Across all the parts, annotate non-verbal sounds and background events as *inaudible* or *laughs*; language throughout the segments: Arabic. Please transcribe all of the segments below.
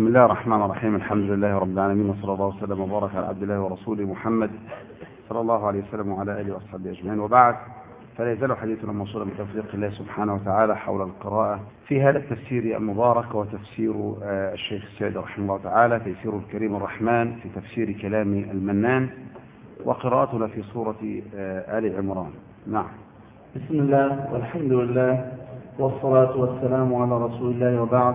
بسم الله الرحمن الرحيم. الحمد لله رب العالمين وصلى الله وسلم وبارك على عبد الله ورسوله محمد صلى الله عليه وسلم وعلى آله وأصحابه أجمعين. وبعد فلا يزال حديثنا موصولا بتوفيق الله سبحانه وتعالى حول القراءة في هذا التفسير المبارك وتفسير الشيخ السيد رحمه الله تعالى تيسير الكريم الرحمن في تفسير كلام المنان وقراءتنا في سورة آل عمران. نعم. بسم الله والحمد لله والصلاة والسلام على رسول الله وبعد.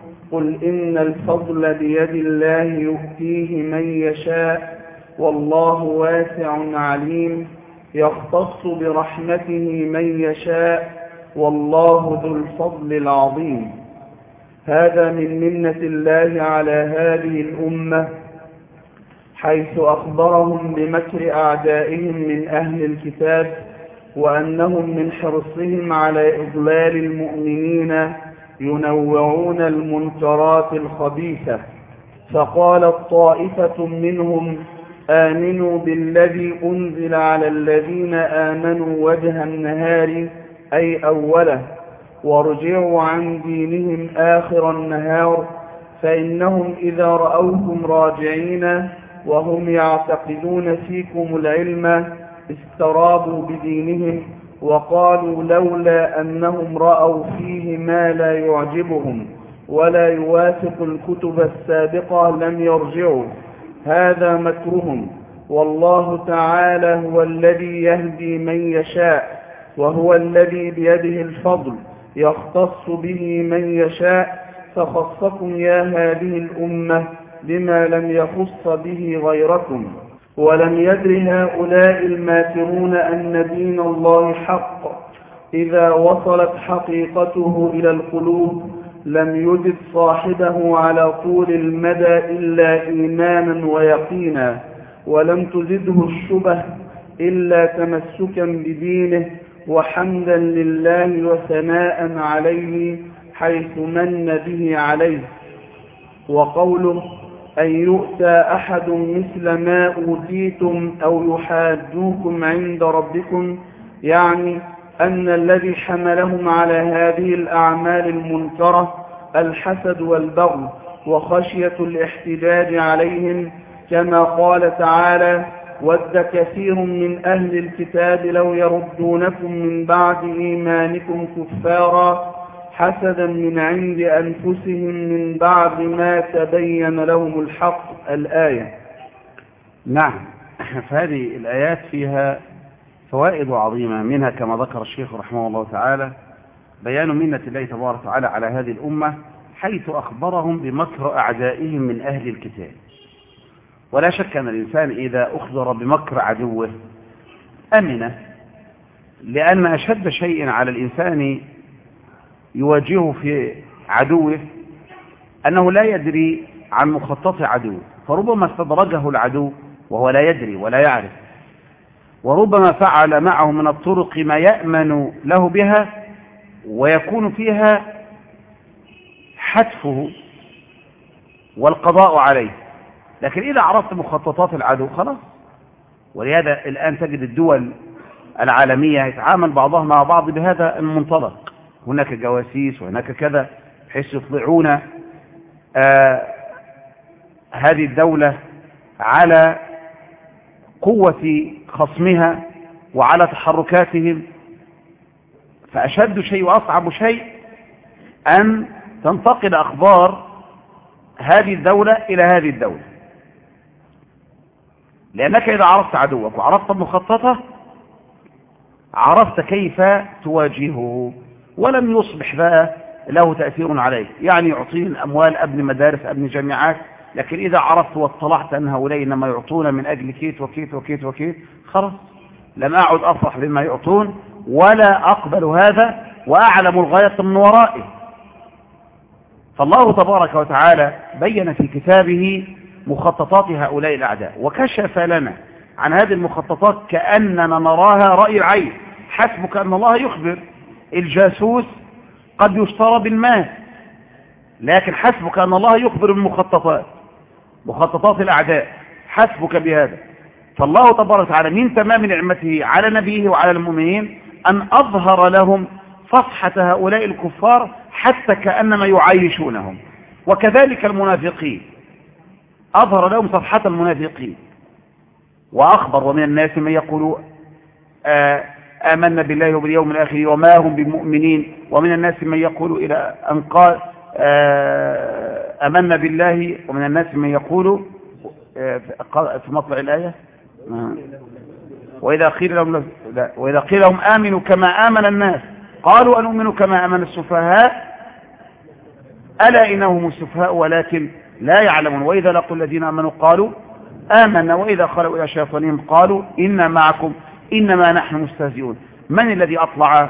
قل إن الفضل بيد الله يؤتيه من يشاء والله واسع عليم يختص برحمته من يشاء والله ذو الفضل العظيم هذا من منة الله على هذه الأمة حيث أخبرهم بمكر أعدائهم من أهل الكتاب وأنهم من حرصهم على إضلال المؤمنين ينوعون المنكرات الخبيثة. فقالت طائفة منهم آمنوا بالذي أنزل على الذين آمنوا وجه النهار أي أوله وارجعوا عن دينهم آخر النهار فإنهم إذا رأوكم راجعين وهم يعتقدون فيكم العلم استرابوا بدينهم. وقالوا لولا أنهم رأوا فيه ما لا يعجبهم ولا يوافق الكتب السابقة لم يرجعوا. هذا مكرهم. والله تعالى هو الذي يهدي من يشاء وهو الذي بيده الفضل يختص به من يشاء. فخصكم يا هذه الأمة بما لم يخص به غيركم. ولم يدر هؤلاء الماكرون أن دين الله حق. إذا وصلت حقيقته إلى القلوب لم يجد صاحبه على طول المدى إلا إيمانا ويقينا ولم تزده الشبه إلا تمسكا بدينه وحمدا لله وثناء عليه حيث من به عليه. وقوله أن يؤتى أحد مثل ما أوتيتم أو يحاجوكم عند ربكم يعني أن الذي حملهم على هذه الأعمال المنكرة الحسد والبغي وخشية الاحتجاج عليهم كما قال تعالى ود كثير من أهل الكتاب لو يردونكم من بعد إيمانكم كفارا حسدا من عند أنفسهم من بعد ما تبين لهم الحق الآية. نعم. *clears throat* فهذه الآيات فيها فوائد عظيمة منها كما ذكر الشيخ رحمه الله تعالى بيان منة الله تبارك وتعالى على هذه الأمة حيث أخبرهم بمكر أعدائهم من أهل الكتاب. ولا شك أن الإنسان إذا أخبر بمكر عدوه أمن لأن أشد شيء على الإنسان يواجهه في عدوه أنه لا يدري عن مخطط عدوه فربما استدرجه العدو وهو لا يدري ولا يعرف. وربما فعل معه من الطرق ما يأمن له بها ويكون فيها حتفه والقضاء عليه. لكن إذا عرفت مخططات العدو خلاص. ولهذا الآن تجد الدول العالمية يتعامل بعضها مع بعض بهذا المنطلق. هناك جواسيس وهناك كذا بحيث يطلعون آه هذه الدولة على قوة خصمها وعلى تحركاتهم. فأشد شيء وأصعب شيء أن تنتقل أخبار هذه الدولة إلى هذه الدولة. لأنك إذا عرفت عدوك وعرفت مخططه عرفت كيف تواجهه. ولم يصبح بقى له تأثير عليك يعني يعطين أموال أبن مدارس أبن جامعات لكن إذا عرفت واطلعت أن هؤلاء إنما يعطون من أجل كيت وكيت وكيت وكيت خلاص لم أعد أفرح بما يعطون ولا أقبل هذا وأعلم الغاية من ورائه. فالله تبارك وتعالى بين في كتابه مخططات هؤلاء الأعداء وكشف لنا عن هذه المخططات كأننا نراها رأي العين. حسبك أن الله يخبر. الجاسوس قد يشترى بالمال لكن حسبك أن الله يخبر بالمخططات مخططات الأعداء. حسبك بهذا. فالله تبارك وتعالى من تمام نعمته على نبيه وعلى المؤمنين أن أظهر لهم صفحة هؤلاء الكفار حتى كأنما يعيشونهم وكذلك المنافقين. أظهر لهم صفحة المنافقين. وأخبر ومن الناس من يقول آه آمنا بالله وباليوم الآخر وما هم بمؤمنين. ومن الناس من يقول إلى أن قال آه آمنا بالله. ومن الناس من يقول آه في مطلع الآية وإذا قيل لهم لا وإذا قيل لهم آمنوا كما آمن الناس قالوا أنؤمن كما آمن السفهاء. ألا إنهم السفهاء ولكن لا يعلمون. وإذا لقوا الذين آمنوا قالوا آمنا. وإذا خلوا إلى شياطينهم قالوا إنا معكم. إنما نحن مستهزئون. من الذي أطلع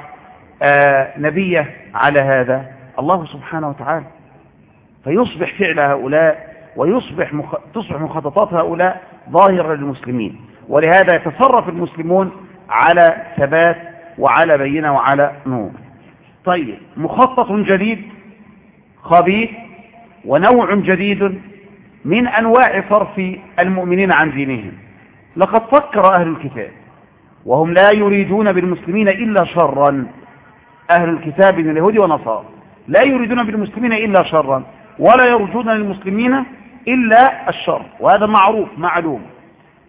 آه نبيه على هذا؟ الله سبحانه وتعالى. فيصبح فعل هؤلاء ويصبح مخ... تصبح مخططات هؤلاء ظاهرة للمسلمين. ولهذا يتصرف المسلمون على ثبات وعلى بينة وعلى نور. طيب مخطط جديد خبيث ونوع جديد من أنواع صرف المؤمنين عن دينهم. لقد فكر أهل الكتاب. وهم لا يريدون بالمسلمين إلا شرا. أهل الكتاب من اليهود والنصارى لا يريدون بالمسلمين إلا شرا ولا يرجون للمسلمين إلا الشر وهذا معروف معلوم.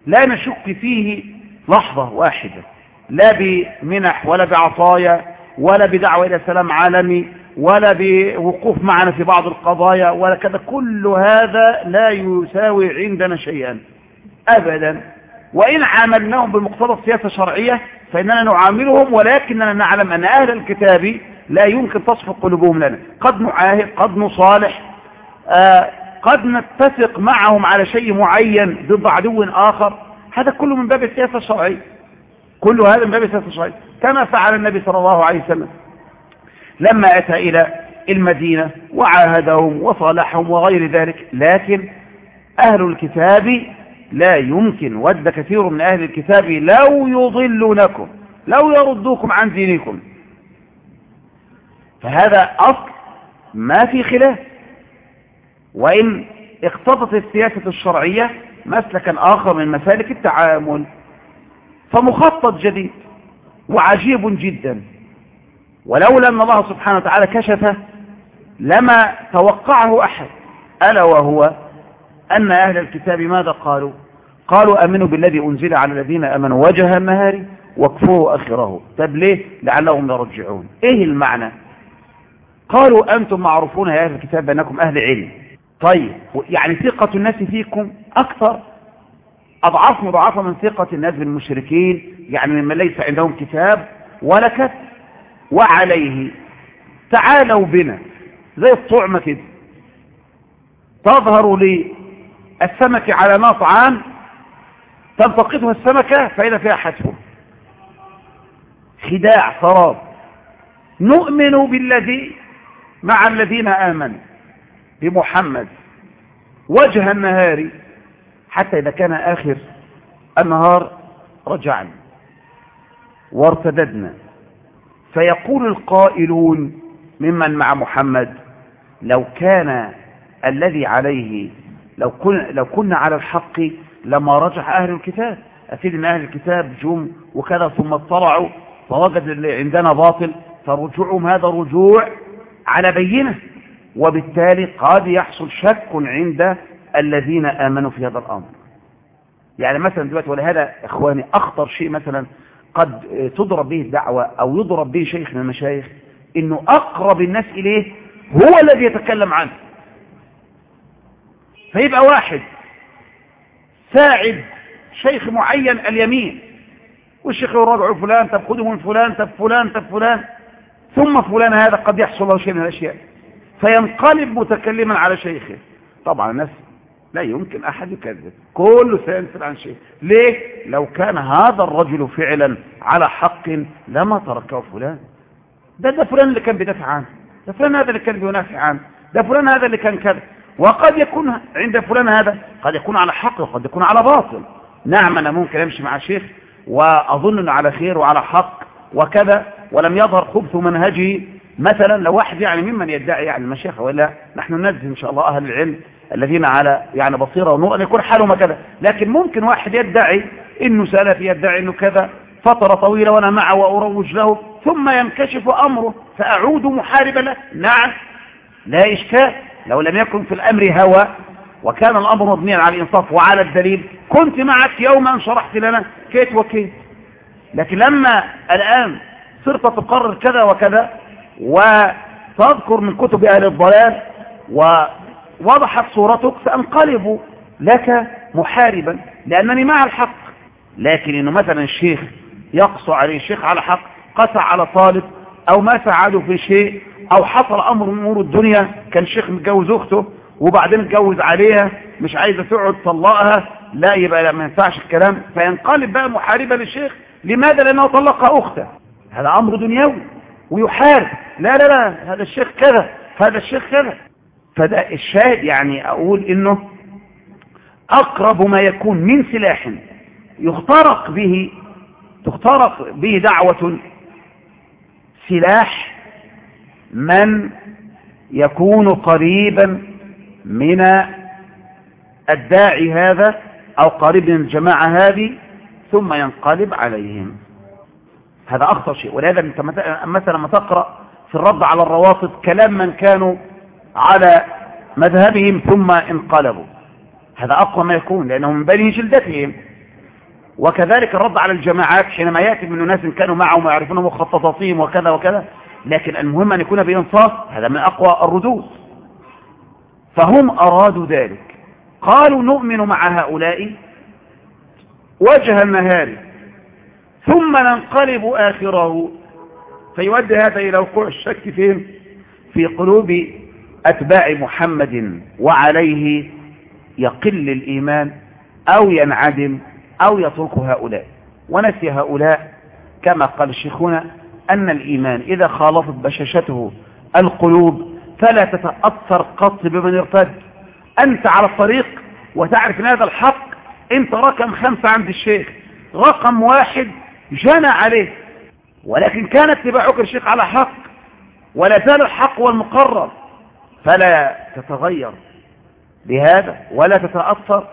لا نشك فيه لحظة واحدة لا بمنح ولا بعطايا ولا بدعوة إلى سلام عالمي ولا بوقوف معنا في بعض القضايا ولا كذا. كل هذا لا يساوي عندنا شيئا أبدا. وإن عاملناهم بمقتضى السياسة الشرعية فإننا نعاملهم ولكننا نعلم أن أهل الكتاب لا يمكن تصفق قلوبهم لنا. قد نعاهد قد نصالح آه قد نتفق معهم على شيء معين ضد عدو آخر. هذا كله من باب السياسة الشرعية. كل هذا من باب السياسة الشرعية. كما فعل النبي صلى الله عليه وسلم لما أتى إلى المدينة وعاهدهم وصالحهم وغير ذلك. لكن أهل الكتاب لا يمكن ود كثير من أهل الكتاب لو يضلونكم لو يردوكم عن دينكم. فهذا أصل ما في خلاف. وإن اقتضت السياسة الشرعية مسلكا آخر من مسالك التعامل فمخطط جديد وعجيب جدا. ولولا أن الله سبحانه وتعالى كشفه لما توقعه أحد ألا وهو أن أهل الكتاب ماذا قالوا؟ قالوا أمنوا بالذي أنزل على الذين أمنوا وجه النهار واكفروا أخره طب ليه؟ لعلهم يرجعون. إيه المعنى؟ قالوا أنتم معروفون يا أهل الكتاب بأنكم أهل علم. طيب يعني ثقة الناس فيكم أكثر؟ أضعاف مضاعفة من ثقة الناس بالمشركين يعني ممن ليس عندهم كتاب ولا كتب. وعليه تعالوا بنا زي الطعمة كده. تظهر للسمك على مطعم تلتقطها السمكة فإذا فيها حتف خداع سراب نؤمن بالذي مع الذين آمنوا بمحمد وجه النهار حتى إذا كان آخر النهار رجعنا وارتددنا. فيقول القائلون ممن مع محمد لو كان الذي عليه لو لو كنا على الحق لما رجع أهل الكتاب أكيد أن أهل الكتاب جم وكذا ثم اطلعوا فوجد اللي عندنا باطل فرجوعهم هذا رجوع على بينة وبالتالي قد يحصل شك عند الذين آمنوا في هذا الأمر. يعني مثلا دلوقتي ولهذا إخواني أخطر شيء مثلا قد تضرب به الدعوة أو يضرب به شيخ من المشايخ إنه أقرب الناس إليه هو الذي يتكلم عنه. فيبقى واحد ساعد شيخ معين اليمين. والشيخ يراجع فلان طب خذوا من فلان طب فلان طب فلان. ثم فلان هذا قد يحصل له شيء من الأشياء. فينقلب متكلما على شيخه. طبعا الناس لا يمكن أحد يكذب. كله سينسل عن شيء ليه؟ لو كان هذا الرجل فعلا على حق لما تركه فلان. ده ده فلان اللي كان بيدافع عنه. ده فلان هذا اللي كان بينافع عنه. ده فلان هذا اللي كان كذا وقد يكون عند فلان هذا قد يكون على حق وقد يكون على باطل. نعم أنا ممكن أمشي مع شيخ وأظن على خير وعلى حق وكذا ولم يظهر خبث منهجه مثلا لو واحد يعني ممن يدعي يعني المشيخة ولا نحن ننزل إن شاء الله أهل العلم الذين على يعني بصيرة ونور أن يكون حالهم كذا لكن ممكن واحد يدعي إنه سلفي يدعي إنه كذا فترة طويلة وأنا معه وأروج له ثم ينكشف أمره فأعود محاربا له. نعم لا إشكال. لو لم يكن في الأمر هوى وكان الأمر مبنيا على الإنصاف وعلى الدليل كنت معك يوم أن شرحت لنا كيت وكيت لكن لما الآن صرت تقرر كذا وكذا وتذكر من كتب أهل الضلال ووضحت صورتك سأنقلب لك محاربا لأنني مع الحق. لكن إنه مثلا الشيخ يقصى عليه الشيخ على حق قسى على طالب أو ما ساعده في شيء أو حصل أمر من أمور الدنيا كان الشيخ متجوز أخته وبعدين اتجوز عليها مش عايزة تقعد طلقها لا يبقى ما ينفعش الكلام. فينقلب بقى محاربة للشيخ لماذا؟ لأنه طلق أخته. هذا أمر دنيوي ويحارب. لا لا لا هذا الشيخ كذا هذا الشيخ كذا. فده الشاهد يعني أقول إنه أقرب ما يكون من سلاح يخترق به تخترق به دعوة سلاح من يكون قريبا من الداعي هذا أو قريب من الجماعة هذه ثم ينقلب عليهم. هذا أخطر شيء. ولهذا أنت مثلا ما تقرأ في الرد على الروافض كلام من كانوا على مذهبهم ثم انقلبوا. هذا أقوى ما يكون لأنهم من بني جلدتهم. وكذلك الرد على الجماعات حينما يأتي من ناس كانوا معهم ويعرفون مخططاتهم وكذا وكذا لكن المهم أن يكون بإنصاف هذا من أقوى الردود. فهم أرادوا ذلك. قالوا نؤمن مع هؤلاء وجه النهار ثم ننقلب آخره. فيؤدي هذا إلى وقوع الشك فين في قلوب أتباع محمد وعليه يقل الإيمان أو ينعدم أو يترك هؤلاء. ونسي هؤلاء كما قال شيخنا أن الإيمان إذا خالطت بشاشته القلوب فلا تتأثر قط بمن ارتد أنت على الطريق وتعرف هذا الحق أنت رقم خمسة عند الشيخ. رقم واحد جنى عليه ولكن كان اتباعك الشيخ على حق ولا زال الحق والمقرر فلا تتغير بهذا ولا تتأثر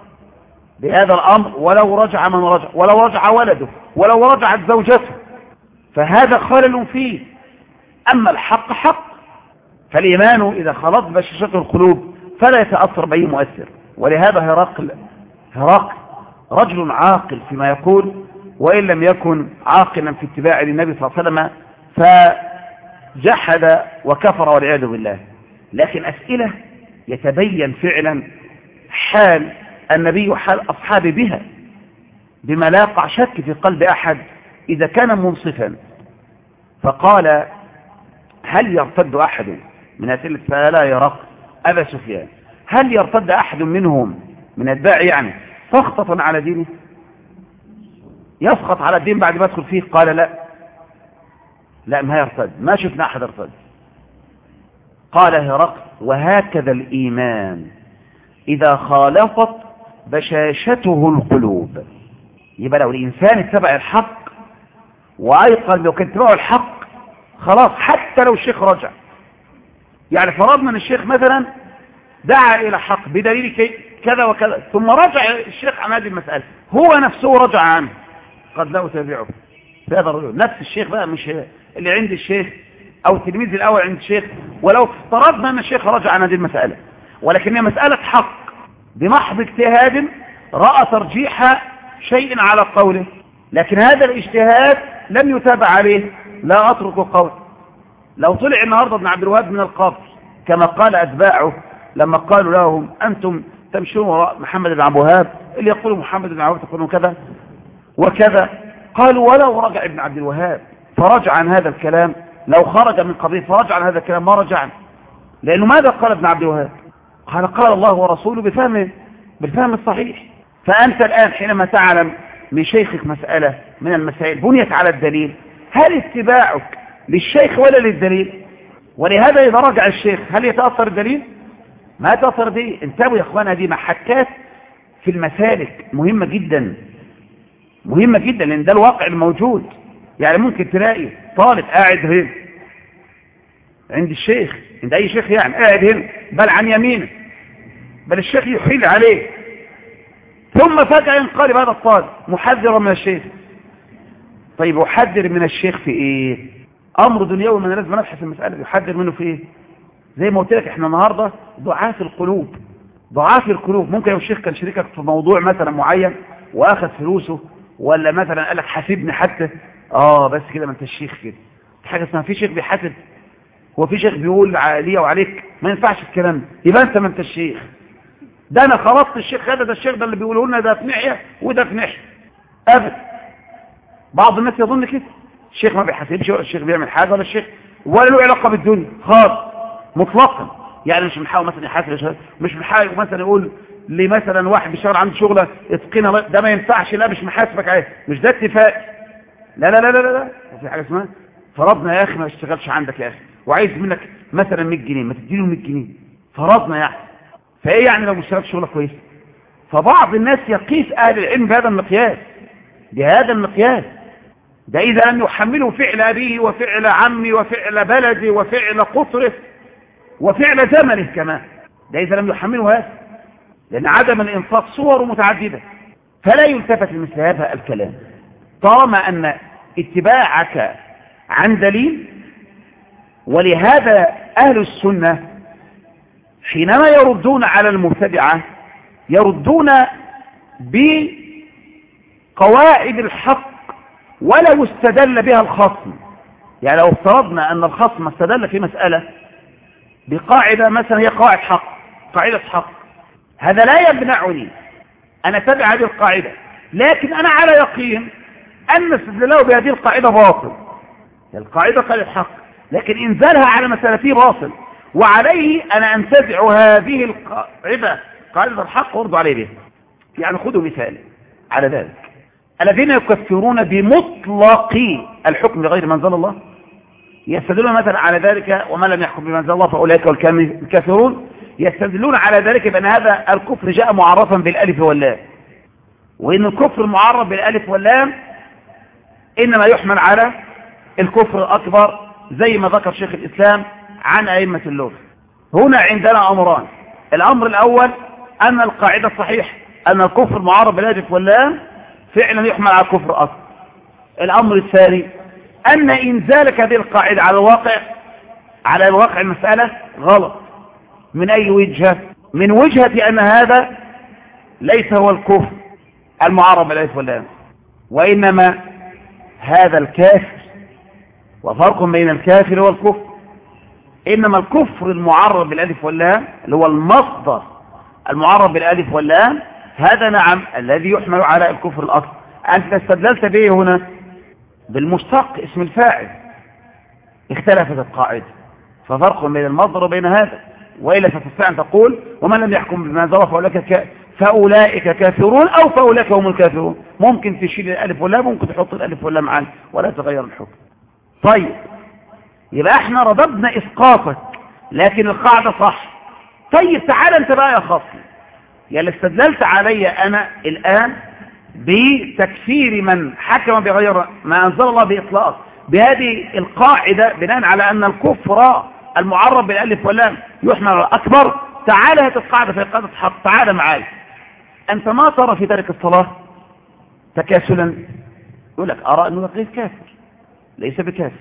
بهذا الأمر ولو رجع من رجع ولو رجع ولده ولو رجعت زوجته. فهذا خلل فيه. أما الحق حق. فالإيمان إذا خلط بشاشته القلوب فلا يتأثر بأي مؤثر. ولهذا هرقل هرقل رجل عاقل فيما يقول وإن لم يكن عاقلا في اتباع للنبي صلى الله عليه وسلم فجحد وكفر والعياذ بالله. لكن أسئلة يتبين فعلا حال النبي وحال أصحابه بها بما لا يقع شك في قلب أحد. إذا كان منصفا فقال هل يرتد أحد من أسئلة؟ فلا يرق. أبا سفيان هل يرتد أحد منهم من أتباع يعني؟ سخطة على دينه. يسخط على الدين بعد ما يدخل فيه. قال لا. لا ما يرتد. ما شفنا أحد ارتد قال هرقل وهكذا الإيمان. إذا خالفت بشاشته القلوب. يبقى لو الإنسان اتبع الحق وأيقن لو كان اتبعه الحق خلاص حتى لو الشيخ رجع. يعني فرضنا إن الشيخ مثلا دعا إلى حق بدليل كذا وكذا ثم رجع الشيخ عن هذه المسألة. هو نفسه رجع عنه. قد لا أتابعه. هذا الرجل. نفس الشيخ بقى مش اللي عند الشيخ أو التلميذ الأول عند الشيخ. ولو افترضنا أن الشيخ رجع عن هذه المسألة. ولكن هي مسألة حق. بمحض اجتهاد رأى ترجيح شيء على قوله. لكن هذا الاجتهاد لم يتابع عليه لا أترك قول. لو طلع النهاردة ابن عبد الوهاب من القبر كما قال أتباعه لما قالوا لهم أنتم تمشون وراء محمد بن عبد الوهاب؟ اللي يقول محمد بن عبد الوهاب تقولون كذا؟ وكذا. قالوا ولو رجع ابن عبد الوهاب فرجع عن هذا الكلام. لو خرج من قبله فرجع عن هذا الكلام ما رجع. لأنه ماذا قال ابن عبد الوهاب؟ قال قال الله ورسوله بفهمه بالفهم الصحيح. فأنت الآن حينما تعلم من شيخك مسألة من المسائل بنيت على الدليل هل اتباعك للشيخ ولا للدليل؟ ولهذا إذا رجع الشيخ هل يتأثر الدليل؟ ما تأثر دي انتبهوا يا اخوانا دي محكات في المسالك مهمة جدا مهمة جدا لأن ده الواقع الموجود. يعني ممكن تلاقي طالب قاعد هنا عند الشيخ عند أي شيخ يعني قاعد هنا بل عن يمينه بل الشيخ يحيل عليه. ثم فجأة ينقلب هذا الطالب محذرا من الشيخ. طيب يحذر من الشيخ في إيه؟ أمر دنيوي من لازم نبحث المسألة يحذر منه في إيه؟ زي ما قلت لك إحنا النهاردة ضعاف القلوب ضعاف القلوب. ممكن لو الشيخ كان شريكك في موضوع مثلا معين وأخذ فلوسه ولا مثلا قال لك حاسبني حتى؟ آه بس كده ما أنت الشيخ كده. حاجة اسمها في شيخ بيحاسب هو في شيخ بيقول عليا وعليك ما ينفعش الكلام يبقى أنت ما أنت الشيخ. ده أنا خلصت الشيخ هذا ده الشيخ ده اللي بيقوله لنا ده في ناحية وده في ناحية. أبدا. بعض الناس يظن كده. الشيخ ما بيحاسبش ولا الشيخ بيعمل حاجة ولا الشيخ ولا له علاقة بالدنيا. خالص. مطلقا. يعني مش بنحاول مثلا يحاسب مش بنحاول مثلا يقول لي مثلا واحد بيشتغل عنده شغلة اتقنا ده ما ينفعش. لا مش محاسبك عليه. مش ده اتفاق. لا لا لا لا لا في حاجة اسمها. فرضنا يا أخي ما اشتغلش عندك يا أخي. وعايز منك مثلا 100 جنيه. ما تديله 100 جنيه. فرضنا يعني. فإيه يعني لو اشتغلت شغلة كويسة؟ فبعض الناس يقيس أهل العلم بهذا المقياس بهذا المقياس. ده إذا لم يحمله فعل ابيه وفعل عمي وفعل بلدي وفعل قطره وفعل زمنه كمان. ده إذا لم يحمله هذا لأن عدم الإنفاق صور متعددة. فلا يلتفت لمثل هذا الكلام. طالما أن اتباعك عن دليل ولهذا أهل السنة حينما يردون على المبتدعة يردون بقواعد الحق ولو استدل بها الخصم. يعني لو افترضنا أن الخصم استدل في مسألة بقاعدة مثلا هي قواعد حق قاعدة حق هذا لا يمنعني أن أتبع هذه القاعدة. لكن أنا على يقين أن استدلاله بهذه القاعدة باطل. القاعدة قاعدة حق لكن إنزالها على مسألته باطل. وعليه أنا أنتزع هذه القاعدة قاعدة الحق وارضوا عليه بها. يعني خذوا مثال على ذلك. الذين يكفرون بمطلق الحكم بغير ما أنزل الله يستدلون مثلا على ذلك ومن لم يحكم بما أنزل الله فأولئك الكافرون يستدلون على ذلك بأن هذا الكفر جاء معرفا بالألف واللام. وإن الكفر المعرف بالألف واللام إنما يحمل على الكفر الأكبر زي ما ذكر شيخ الإسلام عن أئمة اللغة. هنا عندنا أمران. الأمر الأول أن القاعدة الصحيحه أن الكفر المعرف بالالف واللام فعلا يحمل على الكفر اكبر الأمر الثاني أن إنزالك هذه القاعدة على الواقع على الواقع المسألة غلط. من أي وجهة؟ من وجهة أن هذا ليس هو الكفر المعرب بالألف واللام وإنما هذا الكافر. وفرق بين الكافر والكفر. إنما الكفر المعرب بالألف واللام اللي هو المصدر المعرب بالألف واللام هذا نعم الذي يحمل على الكفر الأصل. أنت استدللت به هنا بالمشتق اسم الفاعل. اختلفت القاعدة. ففرق بين المصدر وبين هذا. وإلا فتستطيع أن تقول ومن لم يحكم بما ذرى فأولئك, فأولئك كافرون أو فأولئك هم الكافرون. ممكن تشيل الألف واللام ممكن تحط الألف واللام عنه ولا تغير الحكم. طيب. يبقى إحنا رددنا إسقاطك لكن القاعدة صح. طيب تعال انت بقى يا خصم يا اللي استدللت علي أنا الآن بتكفير من حكم بغير ما أنزل الله بإطلاق. بهذه القاعدة بناء على أن الكفر المعرب بالألف واللام يحمل أكبر تعال هات القاعدة في قاعدة حق تعال معاي. أنت ما ترى في ترك الصلاة؟ تكاسلا. يقول لك أرى أنه غير كافر. ليس بكافر.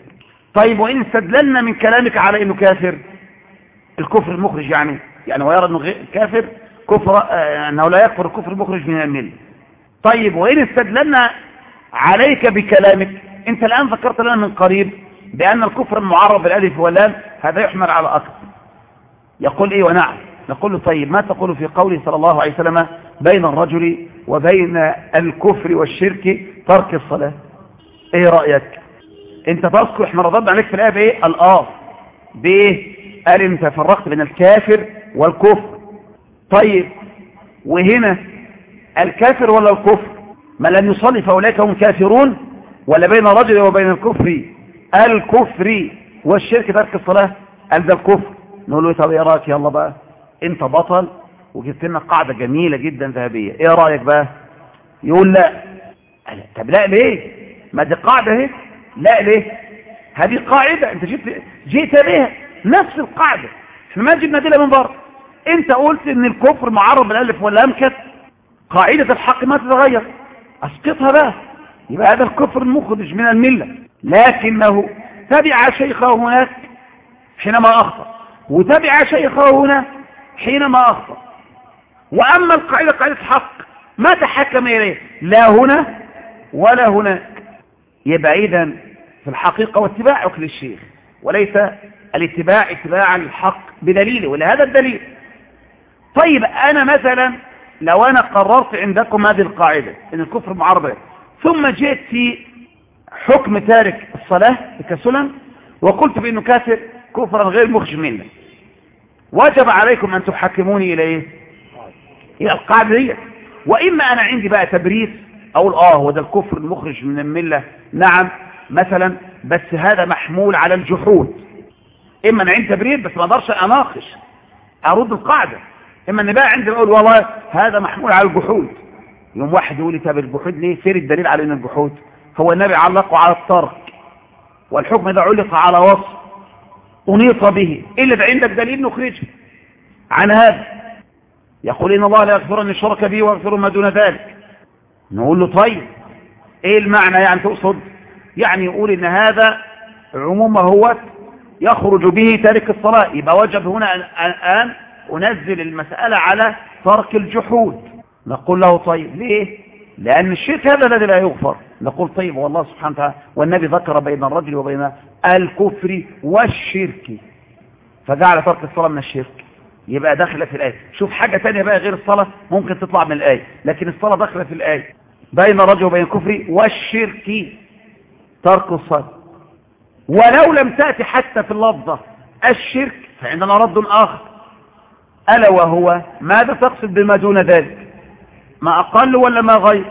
طيب وإن استدللنا من كلامك على أنه كافر الكفر المخرج يعني يعني ويرى أنه كافر كفر آه، أنه لا يكفر الكفر المخرج من المله طيب وإن استدللنا عليك بكلامك أنت الآن ذكرت لنا من قريب بأن الكفر المعرب بالألف واللام هذا يحمل على أكثر يقول إيه ونعم. نقول له طيب ما تقول في قوله صلى الله عليه وسلم بين الرجل وبين الكفر والشرك ترك الصلاة؟ إيه رأيك؟ انت إحنا رددنا عليك في الآية بإيه؟ الآه بإيه؟ قال انت فرقت بين الكافر والكفر. طيب وهنا الكافر ولا الكفر؟ ما لم يصلي فأولئك هم كافرون ولا بين الرجل وبين الكفر؟ الكفر والشرك ترك الصلاة؟ قال ده الكفر. نقول له طب إيه رأيك؟ يلا بقى. أنت بطل وجبت لنا قاعدة جميلة جدا ذهبية. إيه رأيك بقى؟ يقول لا. طب لا ليه؟ ما دي قاعدة أهي. لا ليه هذه قاعدة أنت جيت جيت بها نفس القاعدة. إحنا ما جبنا دي من بره أنت قلت إن الكفر معرض بالألف واللام قاعدة الحق ما تتغير. أسقطها بقى. يبقى هذا الكفر المخرج من الملة. لكنه تبع شيخه هناك حينما أخطأ. وتبع شيخه هنا حينما أخطأ. وأما القاعدة قاعدة حق ما تحكم إليه. لا هنا ولا هناك. يبقى اذا في الحقيقة واتباعك للشيخ وليس الاتباع اتباعا للحق بدليله ولهذا الدليل. طيب أنا مثلا لو أنا قررت عندكم هذه القاعدة إن الكفر معرضة ثم جئت في حكم تارك الصلاة تكسلا وقلت بإنه كافر كفرا غير مخرج منه وجب عليكم أن تحكموني إلى إيه إلى القاعدة دي. وإما أنا عندي بقى تبرير أقول آه هو ده الكفر المخرج من الملة. نعم مثلا بس هذا محمول على الجحود. إما أنا تبرير بس ما أقدرش أناقش أرد القاعدة. إما ان بقى عندي أقول والله هذا محمول على الجحود. يوم واحد يقول لي طب الجحود ليه؟ فين الدليل على إن الجحود؟ هو النبي علقه على الترك والحكم إذا علق على وصف أنيط به. الا ده عندك دليل نخرجه؟ عن هذا. يقول إن الله لا يغفر أن يشرك به ويغفر ما دون ذلك. نقول له طيب إيه المعنى يعني تقصد؟ يعني يقول إن هذا عموما هو يخرج به تارك الصلاة. يبقى وجب هنا الآن أنزل المسألة على ترك الجحود. نقول له طيب ليه؟ لأن الشرك هذا الذي لا يغفر. نقول طيب والله سبحانه وتعالى والنبي ذكر بين الرجل وبين الكفر والشرك. فجعل ترك الصلاة من الشرك. يبقى داخله في الآية. شوف حاجة تانية بقى غير الصلاة ممكن تطلع من الآية. لكن الصلاة داخلة في الآية. بين الرجل وبين الكفر والشرك. ترك الصلاة ولو لم تأتي حتى في اللفظة الشرك فعندنا رد آخر. ألا وهو ماذا تقصد بما دون ذلك؟ ما أقل ولا ما غير؟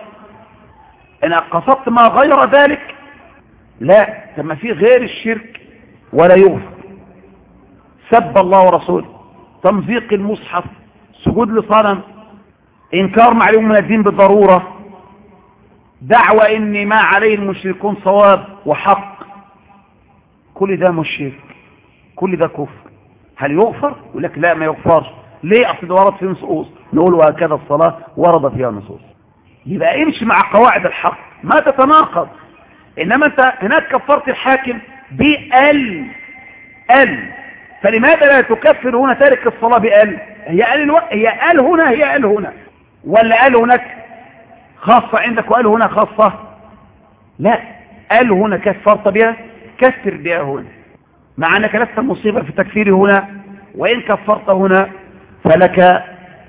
إن قصدت ما غير ذلك لا كما في غير الشرك ولا يغفر. سب الله ورسوله. تمزيق المصحف سجود لصنم إنكار معلوم من الدين بالضرورة. دعوة إني ما عليه المشركون صواب وحق. كل ده مش شرك. كل ده كفر. هل يغفر؟ يقول لك لا ما يغفرش. ليه؟ أصل ورد فيه نصوص. نقول وهكذا الصلاة ورد فيها نصوص. يبقى امشي مع قواعد الحق. ما تتناقض. إنما أنت هناك كفرت الحاكم بأل. أل. فلماذا لا تكفر هنا تارك الصلاة بأل؟ هي أل ألو... هي أل هنا هي أل هنا. ولا أل هناك؟ خاصة عندك وال هنا خاصة؟ لا. ال هنا كفرت بها كفر بها هنا. مع أنك لست مصيبة في التكفير هنا وإن كفرت هنا فلك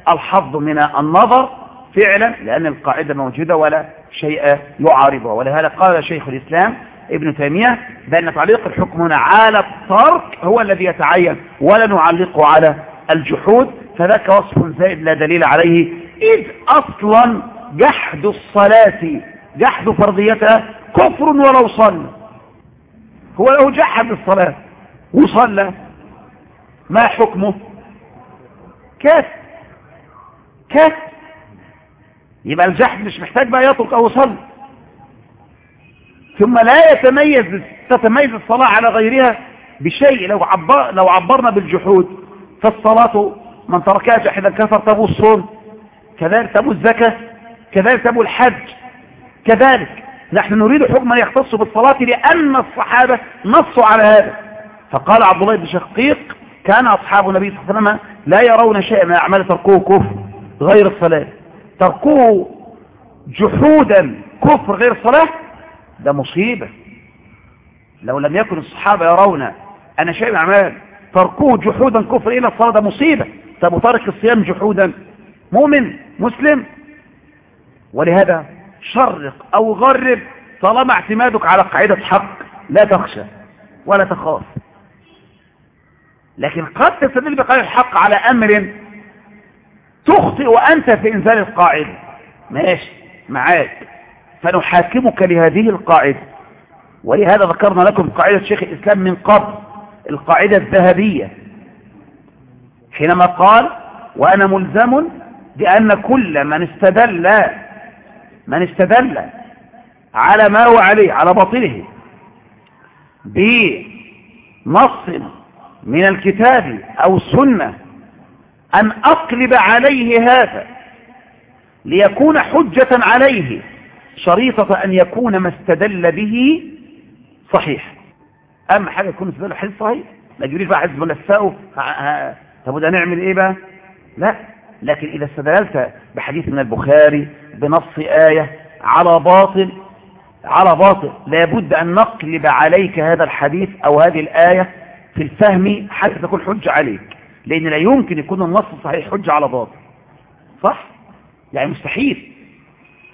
الحظ من النظر فعلا لأن القاعدة موجودة ولا شيء يعارضها. ولهذا قال شيخ الإسلام ابن تيمية بأن تعليق الحكم هنا على الترك هو الذي يتعين ولا نعلقه على الجحود. فذاك وصف زائد لا دليل عليه إذ أصلا جحد الصلاة جحد فرضيتها كفر ولو صلى. هو لو جحد الصلاة وصلى ما حكمه؟ كاف كاف. يبقى الجحد مش محتاج بقى يترك أو يصلي. ثم لا يتميز تتميز الصلاة على غيرها بشيء لو عبر لو عبرنا بالجحود فالصلاة من تركها جحدا كفر تبو الصوم كذلك تبو الزكاة كذلك تبو الحج كذلك نحن نريد حكما يختص بالصلاة لأن الصحابة نصوا على هذا. فقال عبد الله بن شقيق كان أصحاب النبي صلى الله عليه وسلم لا يرون شيئا من أعمال تركوه كفر غير الصلاة. تركوه جحودا كفر غير الصلاة؟ ده مصيبة. لو لم يكن الصحابة يرون أن شيء من أعمال تركوه جحودا كفر إلى الصلاة ده مصيبة. طب وترك الصيام جحودا؟ مؤمن مسلم؟ ولهذا شرق أو غرب طالما اعتمادك على قاعدة حق لا تخشى ولا تخاف. لكن قد تستدل بقاعدة الحق على أمر تخطئ أنت في إنزال القاعدة. ماشي معاك. فنحاكمك لهذه القاعدة. ولهذا ذكرنا لكم قاعدة شيخ الإسلام من قبل القاعدة الذهبية. حينما قال وأنا ملزم بأن كل من استدل من استدل على ما هو عليه على باطله بنص من الكتاب أو السنة أن أقلب عليه هذا ليكون حجة عليه شريطة أن يكون ما استدل به صحيح. أهم حاجة يكون استدل الحديث صحيح. لا تجريش بقى حديث ملفقه طب نعمل إيه بقى؟ لا. لكن إذا استدللت بحديث من البخاري بنص آية على باطل على باطل. لابد أن نقلب عليك هذا الحديث أو هذه الآية في الفهم حتى تكون حجة عليك لأن لا يمكن يكون النص الصحيح حجة على باطل. صح؟ يعني مستحيل.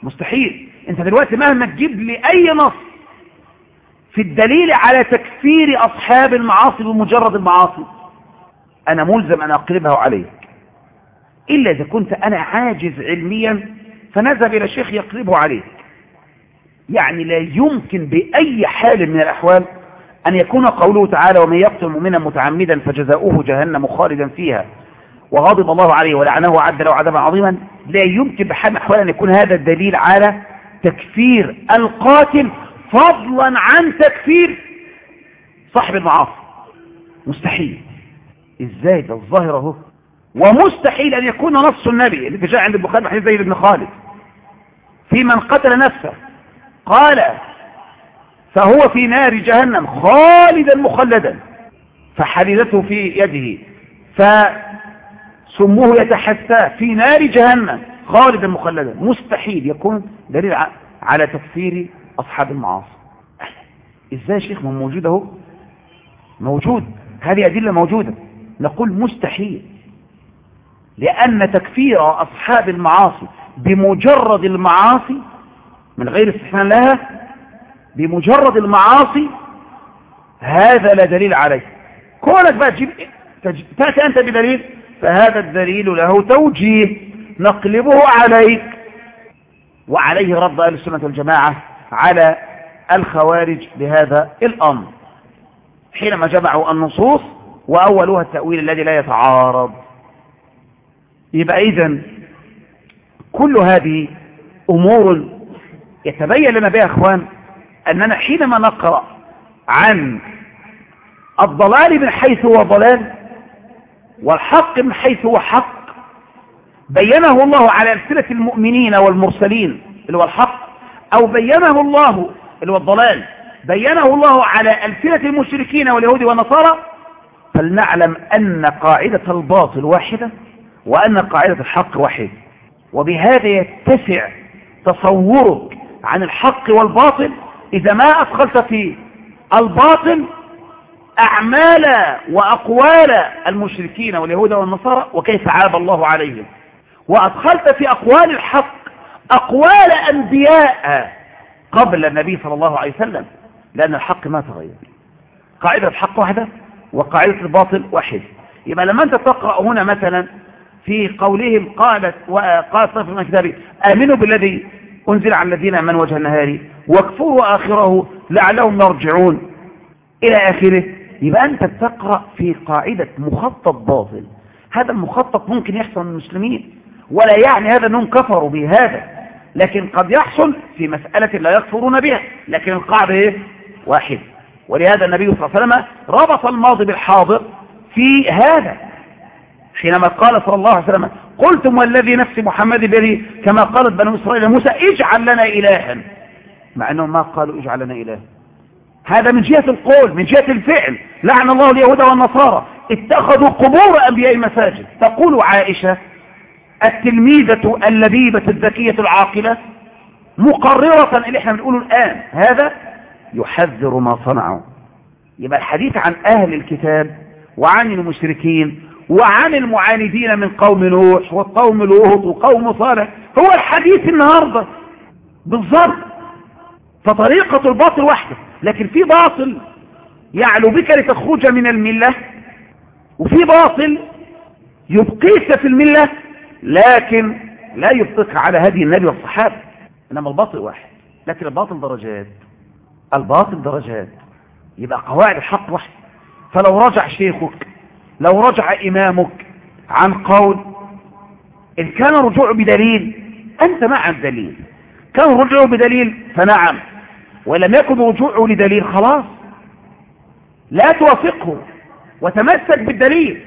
مستحيل. أنت دلوقتي مهما تجيب لي أي نص في الدليل على تكفير أصحاب المعاصي بمجرد المعاصي أنا ملزم أن اقلبها عليك. إلا إذا كنت أنا عاجز علميا فنذهب إلى شيخ يقلبه عليك يعني لا يمكن بأي حال من الأحوال أن يكون قوله تعالى ومن يقتل مؤمنا متعمدا فجزاؤه جهنم خالدا فيها. وغضب الله عليه ولعنه وعد له عذابا عظيما. لا يمكن بحال من الأحوال أن يكون هذا الدليل على تكفير القاتل فضلا عن تكفير صاحب المعاصي. مستحيل. إزاي ده؟ الظاهر أهو. ومستحيل أن يكون نص النبي اللي جاء عند البخاري حديث زيد بن خالد. في من قتل نفسه. قال فهو في نار جهنم خالدا مخلدا فحديدته في يده فسموه يتحسى في نار جهنم خالدا مخلدا. مستحيل يكون دليل على تكفير أصحاب المعاصي. إزاي يا شيخ ما موجود أهو؟ موجود. هذه أدلة موجودة. نقول مستحيل لأن تكفير أصحاب المعاصي بمجرد المعاصي من غير استحسان لها بمجرد المعاصي هذا لا دليل عليه. كونك بقى تجيب تأتي أنت بدليل فهذا الدليل له توجيه نقلبه عليك. وعليه رد أهل السنة والجماعة على الخوارج بهذا الأمر. حينما جمعوا النصوص وأولها التأويل الذي لا يتعارض. يبقى إذن كل هذه أمور يتبين لنا بها أخوان أننا حينما نقرأ عن الضلال من حيث هو ضلال والحق من حيث هو حق بينه الله على ألسنة المؤمنين والمرسلين اللي هو الحق أو بينه الله اللي هو الضلال بينه الله على ألسنة المشركين واليهود والنصارى فلنعلم أن قاعدة الباطل واحدة وأن قاعدة الحق واحدة. وبهذا يتسع تصورك عن الحق والباطل إذا ما أدخلت في الباطل أعمال وأقوال المشركين واليهود والنصارى وكيف عاب الله عليهم. وأدخلت في أقوال الحق أقوال أنبياء قبل النبي صلى الله عليه وسلم لأن الحق ما تغير. قاعدة الحق واحدة وقاعدة الباطل واحدة يبقى لما أنت تقرأ هنا مثلا في قولهم قالت وقالت طرف من كتابي آمنوا بالذي أنزل على الذين من وجه النهار واكفروا آخره لعلهم يرجعون. إلى آخره يبقى أنت تقرأ في قاعدة مخطط باطل. هذا المخطط ممكن يحصل من المسلمين ولا يعني هذا أنهم كفروا بهذا لكن قد يحصل في مسألة لا يكفرون بها لكن القاعدة إيه؟ واحد ولهذا النبي صلى الله عليه وسلم ربط الماضي بالحاضر في هذا. حينما قال صلى الله عليه وسلم قلتم والذي نفس محمد بيده كما قالت بنو إسرائيل موسى اجعل لنا إلها. مع أنهم ما قالوا اجعل لنا إلها. هذا من جهة القول من جهة الفعل. لعن الله اليهود والنصارى. اتخذوا قبور أنبياء مساجد تقول عائشة التلميذة اللبيبة الذكية العاقلة مقررة اللي إحنا بنقوله الآن. هذا يحذر ما صنعوا. يبقى الحديث عن أهل الكتاب وعن المشركين وعن المعاندين من قوم نوح وقوم لوط وقوم صالح هو الحديث النهاردة بالضبط. فطريقة الباطل واحدة لكن في باطل يعلو بك لتخرج من الملة وفي باطل يبقيك في الملة لكن لا يبقيك على هدي النبي والصحابة. إنما الباطل واحد لكن الباطل درجات. الباطل درجات. يبقى قواعد الحق واحد. فلو رجع شيخك لو رجع إمامك عن قول إن كان رجوع بدليل أنت مع الدليل كان رجوع بدليل فنعم. ولم يكن رجوعه لدليل خلاص. لا توافقه وتمسك بالدليل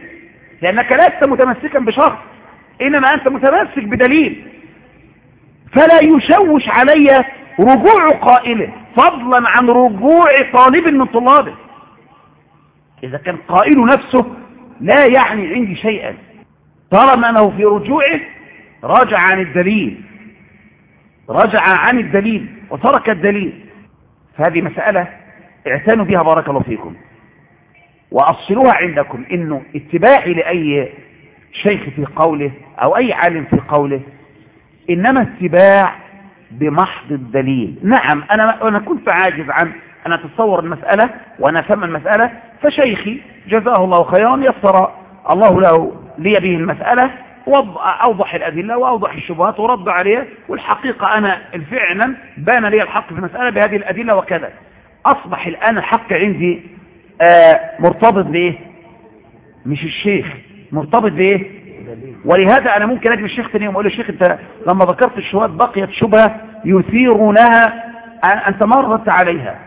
لأنك لست متمسكا بشخص إنما أنت متمسك بدليل. فلا يشوش علي رجوع قائله فضلا عن رجوع طالب من طلابه. إذا كان قائل نفسه لا يعني عندي شيئا. طالما أنه في رجوعه رجع عن الدليل. رجع عن الدليل وترك الدليل. فهذه مسألة اعتنوا بها بارك الله فيكم. وأصلوها عندكم إنه اتباعي لأي شيخ في قوله أو أي عالم في قوله إنما اتباع بمحض الدليل. نعم أنا, أنا كنت عاجز عن أن أتصور المسألة وأنا أفهم المسألة فشيخي جزاه الله خيرا يسر الله له لي به المسألة أوضح الأدلة وأوضح الشبهات ورد عليها والحقيقة أنا فعلا بان لي الحق في المسألة بهذه الأدلة وكذا. أصبح الآن الحق عندي آه مرتبط بإيه؟ مش الشيخ مرتبط بإيه؟ ولهذا أنا ممكن أجي الشيخ تاني يوم أقول له الشيخ أنت لما ذكرت الشبهات بقيت شبهة يثيرونها أنت ما ردت عليها.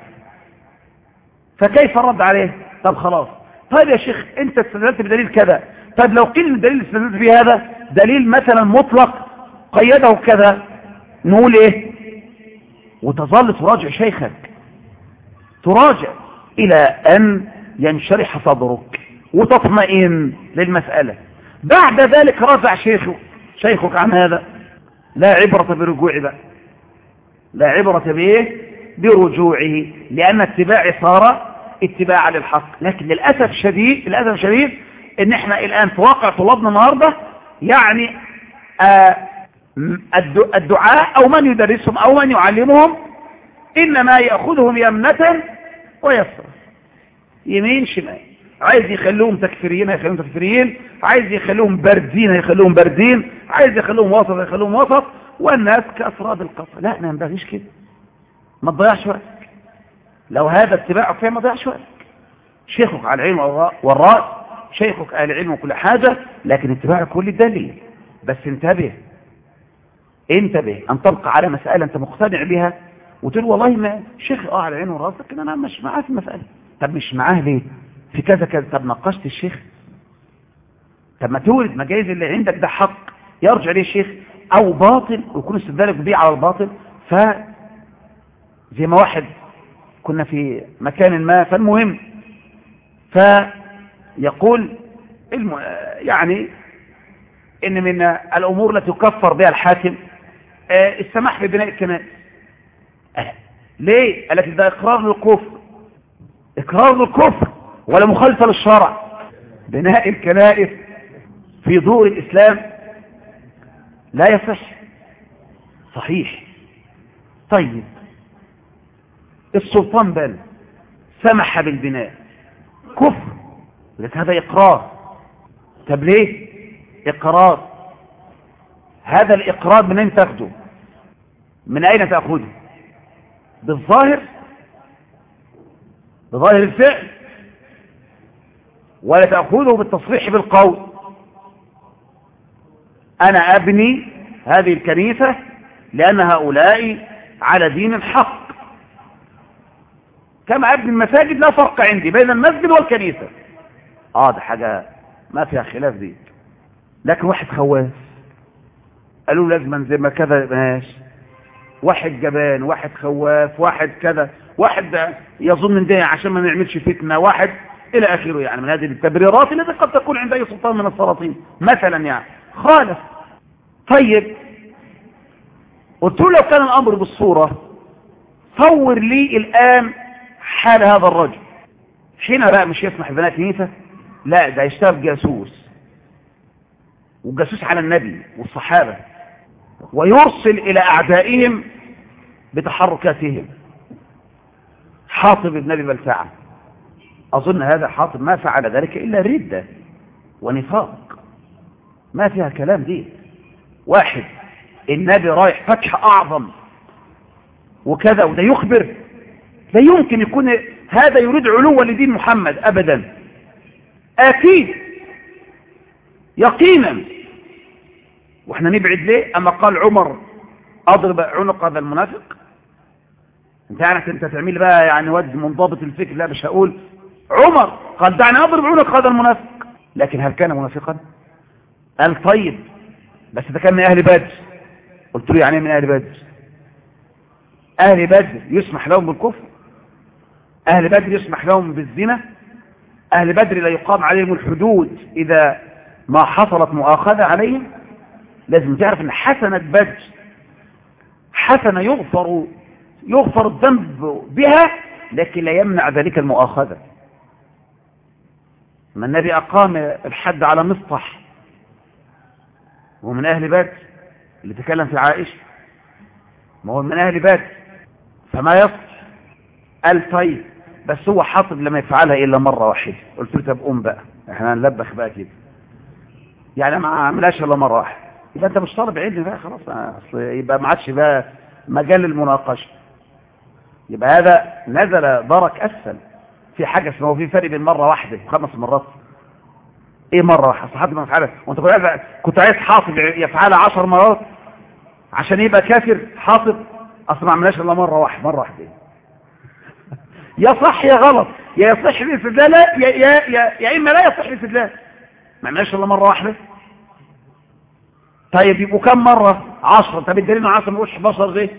فكيف الرد عليه؟ طب خلاص. طيب يا شيخ أنت استدلت بدليل كذا. طيب لو قيل الدليل اللي استدلت به هذا دليل مثلا مطلق قيده كذا نقول إيه؟ وتظل تراجع شيخك. تراجع إلى أن ينشرح صدرك وتطمئن للمسألة. بعد ذلك رجع شيخك شيخك عن هذا. لا عبرة برجوع بقى. لا عبرة بإيه؟ برجوعه لأن اتباعي صار اتباعا للحق. لكن للأسف الشديد للأسف الشديد إن إحنا الآن في واقع طلابنا النهاردة يعني آه الدعاء أو من يدرسهم أو من يعلمهم إنما يأخذهم يمنة ويسرا يمين شمال. عايز يخلوهم تكفيريين هيخلوهم تكفيريين عايز يخلوهم باردين هيخلوهم باردين عايز يخلوهم وسط هيخلوهم وسط والناس كأسراد القصر. لا ما ينبغيش كده. ما تضيعش وقتك لو هذا اتباعك فيه ما تضيعش وقتك. شيخك على العلم والرأس شيخك أهل العلم وكل حاجة لكن اتباعك كل الدليل بس انتبه انتبه أن تبقى على مسألة أنت مقتنع بها وتقول والله ما شيخ آه على العين والرأس لكن أنا مش معاه في المسألة. طب مش معاه ليه؟ في كذا كذا. طب ناقشت الشيخ. طب ما تورد ما جايز اللي عندك ده حق. يرجع ليه الشيخ أو باطل ويكون استدلالك بيه على الباطل. ف زي ما واحد كنا في مكان ما فالمهم فيقول الم... يعني إن من الأمور التي يكفر بها الحاكم السماح ببناء الكنائس. ليه؟ قال لك ده إقرار للكفر. إقرار للكفر ولا مخالفة للشرع. بناء الكنائس في دور الإسلام لا يصح. صحيح. طيب. السلطان بل سمح بالبناء. كفر. لك هذا إقرار. طب ليه؟ إقرار. هذا الإقرار من أين تاخده من أين تأخذه؟ بالظاهر؟ بظاهر الفعل. ولا تأخذه بالتصريح بالقول. أنا أبني هذه الكنيسة لأن هؤلاء على دين الحق. كما ابني المساجد لا فرق عندي بين المسجد والكنيسة. آه ده حاجة ما فيها خلاف دي. لكن واحد خواف. قالوا لازما زي ما كذا ماشي. واحد جبان واحد خواف واحد كذا واحد يظن ان ده عشان ما نعملش فتنة واحد إلى آخره. يعني من هذه التبريرات التي قد تكون عند أي سلطان من السلاطين. مثلا يعني. خالف طيب. قلت له لو كان الأمر بالصورة صور لي الآن حال هذا الرجل. حين بقى مش يسمح بنات كنيسه لا ده يشتغل جاسوس. والجاسوس على النبي والصحابة. ويرسل إلى أعدائهم بتحركاتهم. حاطب ابن ابي بلتعه أظن هذا حاطب ما فعل ذلك إلا ردة ونفاق. ما فيها كلام دي واحد النبي رايح فتح أعظم. وكذا وده يخبر لا يمكن يكون هذا يريد علوا لدين محمد ابدا. أكيد. يقينا. وإحنا نبعد ليه؟ أما قال عمر أضرب عنق هذا المنافق. أنت عارف أنت تعمل بقى يعني واد منضبط الفكر لا مش هقول. عمر قال دعني أضرب عنق هذا المنافق. لكن هل كان منافقا؟ قال طيب بس ده كان من أهل بدر. قلت له يعني من أهل بدر؟ أهل بدر يسمح لهم بالكفر. أهل بدر يسمح لهم بالزنا أهل بدر لا يقام عليهم الحدود إذا ما حصلت مؤاخذة عليهم. لازم تعرف إن حسنة بدر حسنة يغفر يغفر الذنب بها لكن لا يمنع ذلك المؤاخذة. ما النبي أقام الحد على مصطح ومن أهل بدر اللي تكلم في عائشة ما هو من أهل بدر فما يصح؟ قال طيب بس هو حاطب لما يفعلها إلا مرة واحدة. قلت له طب قوم بقى. إحنا هنلبخ بقى كده. يعني ما عملهاش إلا مرة واحدة. يبقى أنت مش طالب علم بقى خلاص. أصل يبقى ما عادش بقى مجال المناقشة يبقى هذا نزل درك أسفل. في حاجة اسمه في فرق بين مرة واحدة وخمس مرات. إيه مرة واحدة؟ حد ما يفعلها وأنت كنت عايز كنت عايز حاطب يفعلها عشر مرات. عشان يبقى كافر حاطب. أصل ما عملهاش إلا مرة واحدة مرة واحدة. يا صح يا غلط يا يصح الاستدلال يا يا يا, يا إما لا يصح الاستدلال ما عملهاش إلا مرة واحدة. طيب يبقوا كم مرة؟ عشرة. طب الدليل 10 ما يقولش 11 ليه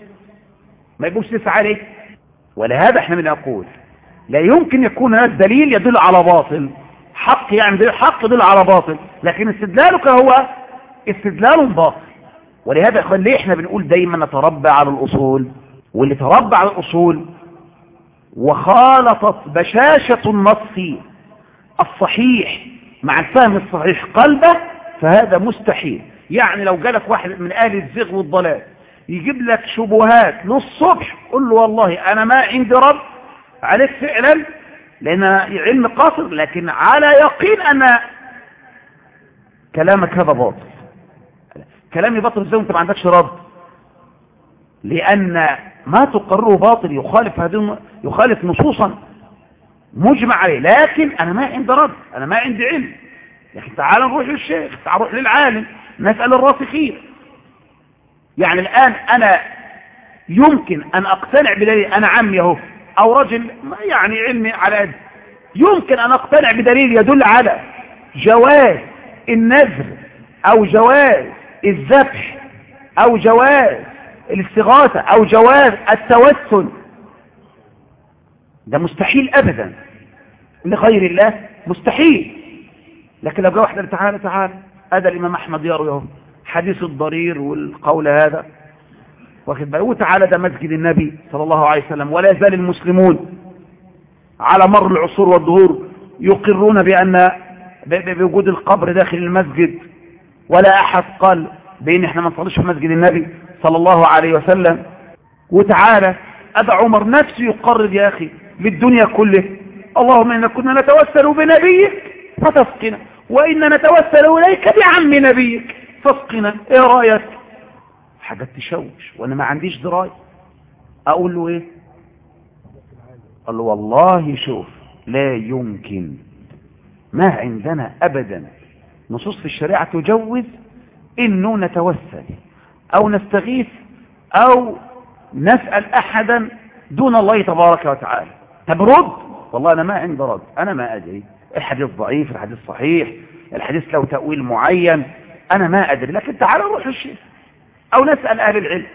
ما يقولش تسعة ليه ولهذا إحنا بنقول لا يمكن يكون هذا الدليل يدل على باطل. حق يعني دليل حق يدل على باطل. لكن استدلالك هو استدلال باطل. ولهذا يا ليه إحنا بنقول دايما نتربى على الأصول؟ واللي تربى على الأصول وخالطت بشاشة النص الصحيح مع الفهم الصحيح قلبه فهذا مستحيل. يعني لو جالك واحد من أهل الزغ والضلال يجيب لك شبهات للصبح قل له والله أنا ما عندي رب عليك فعلا لأن علم قاصر لكن على يقين أن كلامك هذا باطل. كلامي باطل إزاي وأنت ما عندكش رد لأن ما تقرره باطل يخالف هذه يخالف نصوصا مجمع عليه. لكن أنا ما عندي رد أنا ما عندي علم. لكن تعال نروح للشيخ تعال نروح للعالم نسأل الراسخين يعني الآن أنا يمكن أن أقتنع بدليل أنا عمي أهو أو رجل يعني علمي على قد. يمكن أن أقتنع بدليل يدل على جواز النذر أو جواز الذبح أو جواز الاستغاثة أو جواز التوسل. ده مستحيل ابدا. لغير الله مستحيل. لكن لو جاء واحد تعالى تعالى هذا الإمام أحمد يروي حديث الضرير والقول هذا. واخد بالك؟ وتعالى ده مسجد النبي صلى الله عليه وسلم. ولا يزال المسلمون على مر العصور والدهور يقرون بأن بوجود القبر داخل المسجد. ولا أحد قال بأن إحنا ما نصليش في مسجد النبي. صلى الله عليه وسلم وتعالى أبا عمر نفسه يقرر يا أخي للدنيا كله اللهم إنا كنا نتوسل بنبيك فتسقنا وإنا نتوسل إليك بعم نبيك فاسقنا إيه رأيك؟ حاجات تشوش وأنا ما عنديش دراية. أقول له إيه؟ قال له والله شوف لا يمكن ما عندنا ابدا. نصوص في الشريعة تجوز إنه نتوسل. أو نستغيث أو نسأل أحدا دون الله تبارك وتعالى. طب رد؟ والله أنا ما عندي رد. أنا ما أدري. الحديث ضعيف الحديث صحيح الحديث له تأويل معين. أنا ما أدري. لكن تعال نروح للشيخ أو نسأل أهل العلم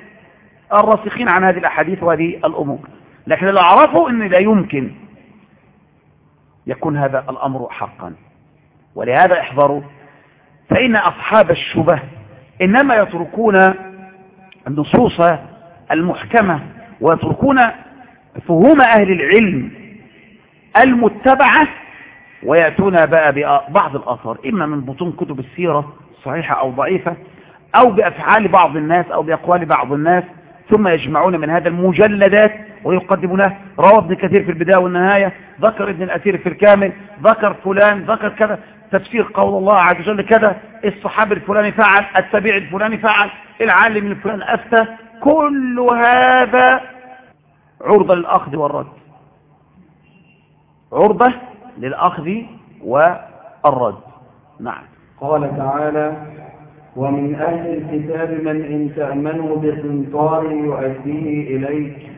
الراسخين عن هذه الأحاديث وهذه الأمور. لكن لو عرفوا أن لا يمكن يكون هذا الأمر حقا. ولهذا احذروا. فإن أصحاب الشبه إنما يتركون النصوص المحكمة ويتركون فهوم أهل العلم المتبعة ويأتون بقى ببعض الآثار إما من بطون كتب السيرة صحيحة أو ضعيفة أو بأفعال بعض الناس أو بأقوال بعض الناس ثم يجمعون من هذا المجلدات ويقدمونه. روى ابن كثير في البداية والنهاية ذكر ابن الأثير في الكامل ذكر فلان ذكر كذا. تفسير قول الله عز وجل كذا الصحابي الفلاني فعل التابع الفلاني فعل العالم الفلاني أفتى كل هذا عرضة للأخذ والرد. عرضة للأخذ والرد. نعم. قال تعالى ومن أهل الكتاب من إن تأمنه بقنطار يؤديه إليك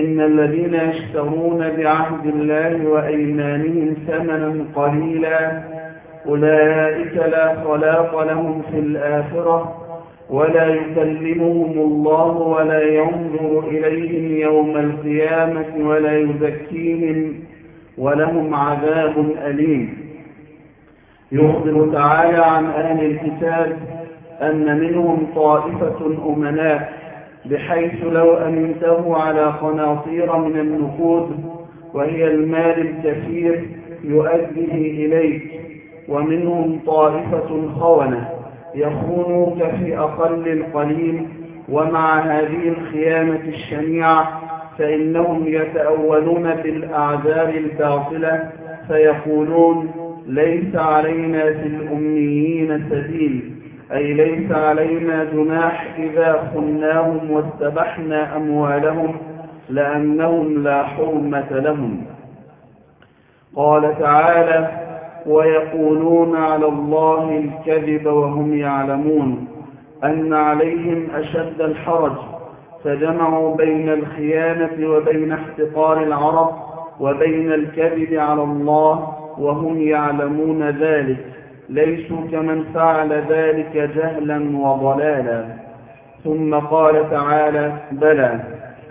إن الذين يشترون بعهد الله وأيمانهم ثمنا قليلا أولئك لا خلاق لهم في الآخرة ولا يكلمهم الله ولا ينظر إليهم يوم القيامة ولا يزكيهم ولهم عذاب أليم. يخبر تعالى عن أهل الكتاب أن منهم طائفة أمناء بحيث لو أمنته على قناطير من النقود وهي المال الكثير يؤديه إليك ومنهم طائفة خونة يخونوك في أقل القليل ومع هذه الخيانة الشنيعة فإنهم يتأولون بالأعذار الباطلة فيقولون ليس علينا في الأميين سبيل. أي ليس علينا جناح إذا خناهم واستبحنا أموالهم لأنهم لا حرمة لهم. قال تعالى ويقولون على الله الكذب وهم يعلمون أن عليهم أشد الحرج فجمعوا بين الخيانة وبين احتقار العرب وبين الكذب على الله وهم يعلمون ذلك. ليسوا كمن فعل ذلك جهلا وضلالا. ثم قال تعالى بلى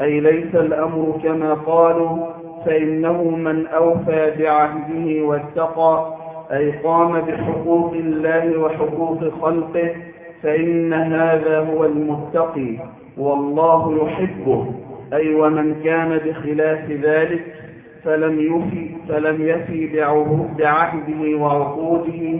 أي ليس الأمر كما قالوا فإنه من أوفى بعهده واتقى أي قام بحقوق الله وحقوق خلقه فإن هذا هو المتقي والله يحبه. أي ومن كان بخلاف ذلك فلم يفي, فلم يفي بعهده وعقوده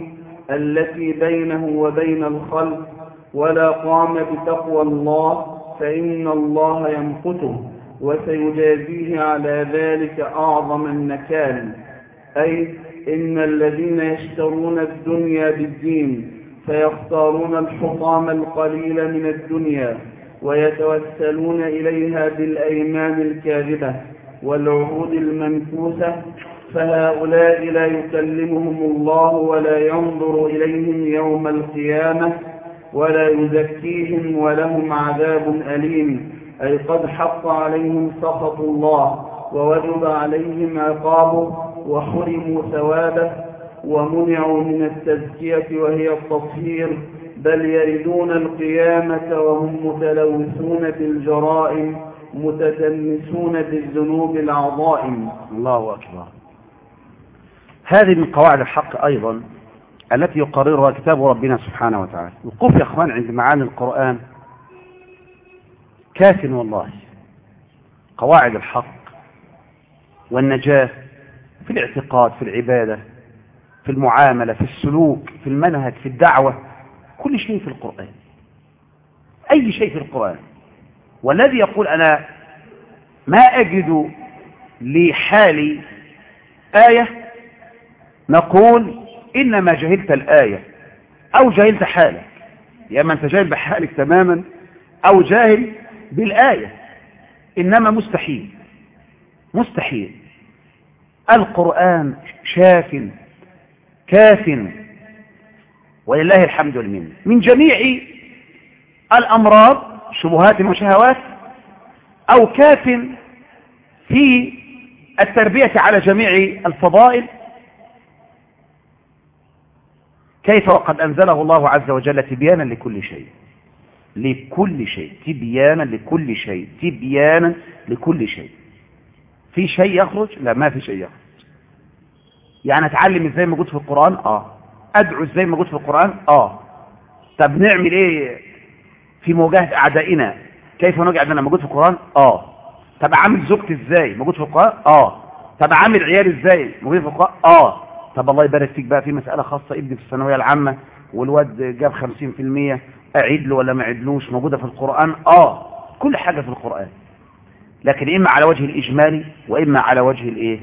التي بينه وبين الخلق ولا قام بتقوى الله فإن الله يمقته وسيجازيه على ذلك أعظم النكال. أي إن الذين يشترون الدنيا بالدين فيختارون الحطام القليل من الدنيا ويتوسلون إليها بالأيمان الكاذبة والعهود المنكوسة فهؤلاء لا يكلمهم الله ولا ينظر إليهم يوم القيامة ولا يزكيهم ولهم عذاب أليم. أي قد حق عليهم سخط الله ووجب عليهم عقابه وحرموا ثوابه ومنعوا من التزكية وهي التطهير بل يردون القيامة وهم متلوثون بالجرائم متدنسون بالذنوب العظائم. الله أكبر. هذه من قواعد الحق أيضا التي يقررها كتاب ربنا سبحانه وتعالى. الوقوف يا أخوان عند معاني القرآن. كاف والله. قواعد الحق والنجاة في الاعتقاد في العبادة في المعاملة في السلوك في المنهج في الدعوة كل شيء في القرآن. أي شيء في القرآن. والذي يقول أنا ما أجد لحالي آية نقول إنما جهلت الآية أو جهلت حالك. يا أما أنت جاهل بحالك تماما أو جاهل بالآية. إنما مستحيل. مستحيل. القرآن شاف كاف. ولله الحمد والمنة. من جميع الأمراض شبهات وشهوات أو كاف في التربية على جميع الفضائل كيف وقد أنزله الله عز وجل تبيانا لكل شيء؟ لكل شيء تبيانا لكل شيء تبيانا لكل شيء. في شيء يخرج؟ لا ما في شيء يخرج. يعني أتعلم إزاي موجود في القرآن؟ آه. أدعو إزاي موجود في القرآن؟ آه. طب نعمل إيه في مواجهة أعدائنا؟ كيف نواجه أعدائنا؟ موجود في القرآن؟ آه. طب اعامل زوجتي إزاي؟ موجود في القرآن؟ آه. طب اعامل عيالي إزاي؟ موجود في القرآن؟ آه. طب الله يبارك فيك بقى في مسألة خاصة ابني في الثانوية العامة والواد جاب 50% أعيد له ولا ما أعيدلوش؟ موجودة في القرآن؟ آه كل حاجة في القرآن. لكن إما على وجه الإجمالي وإما على وجه الإيه؟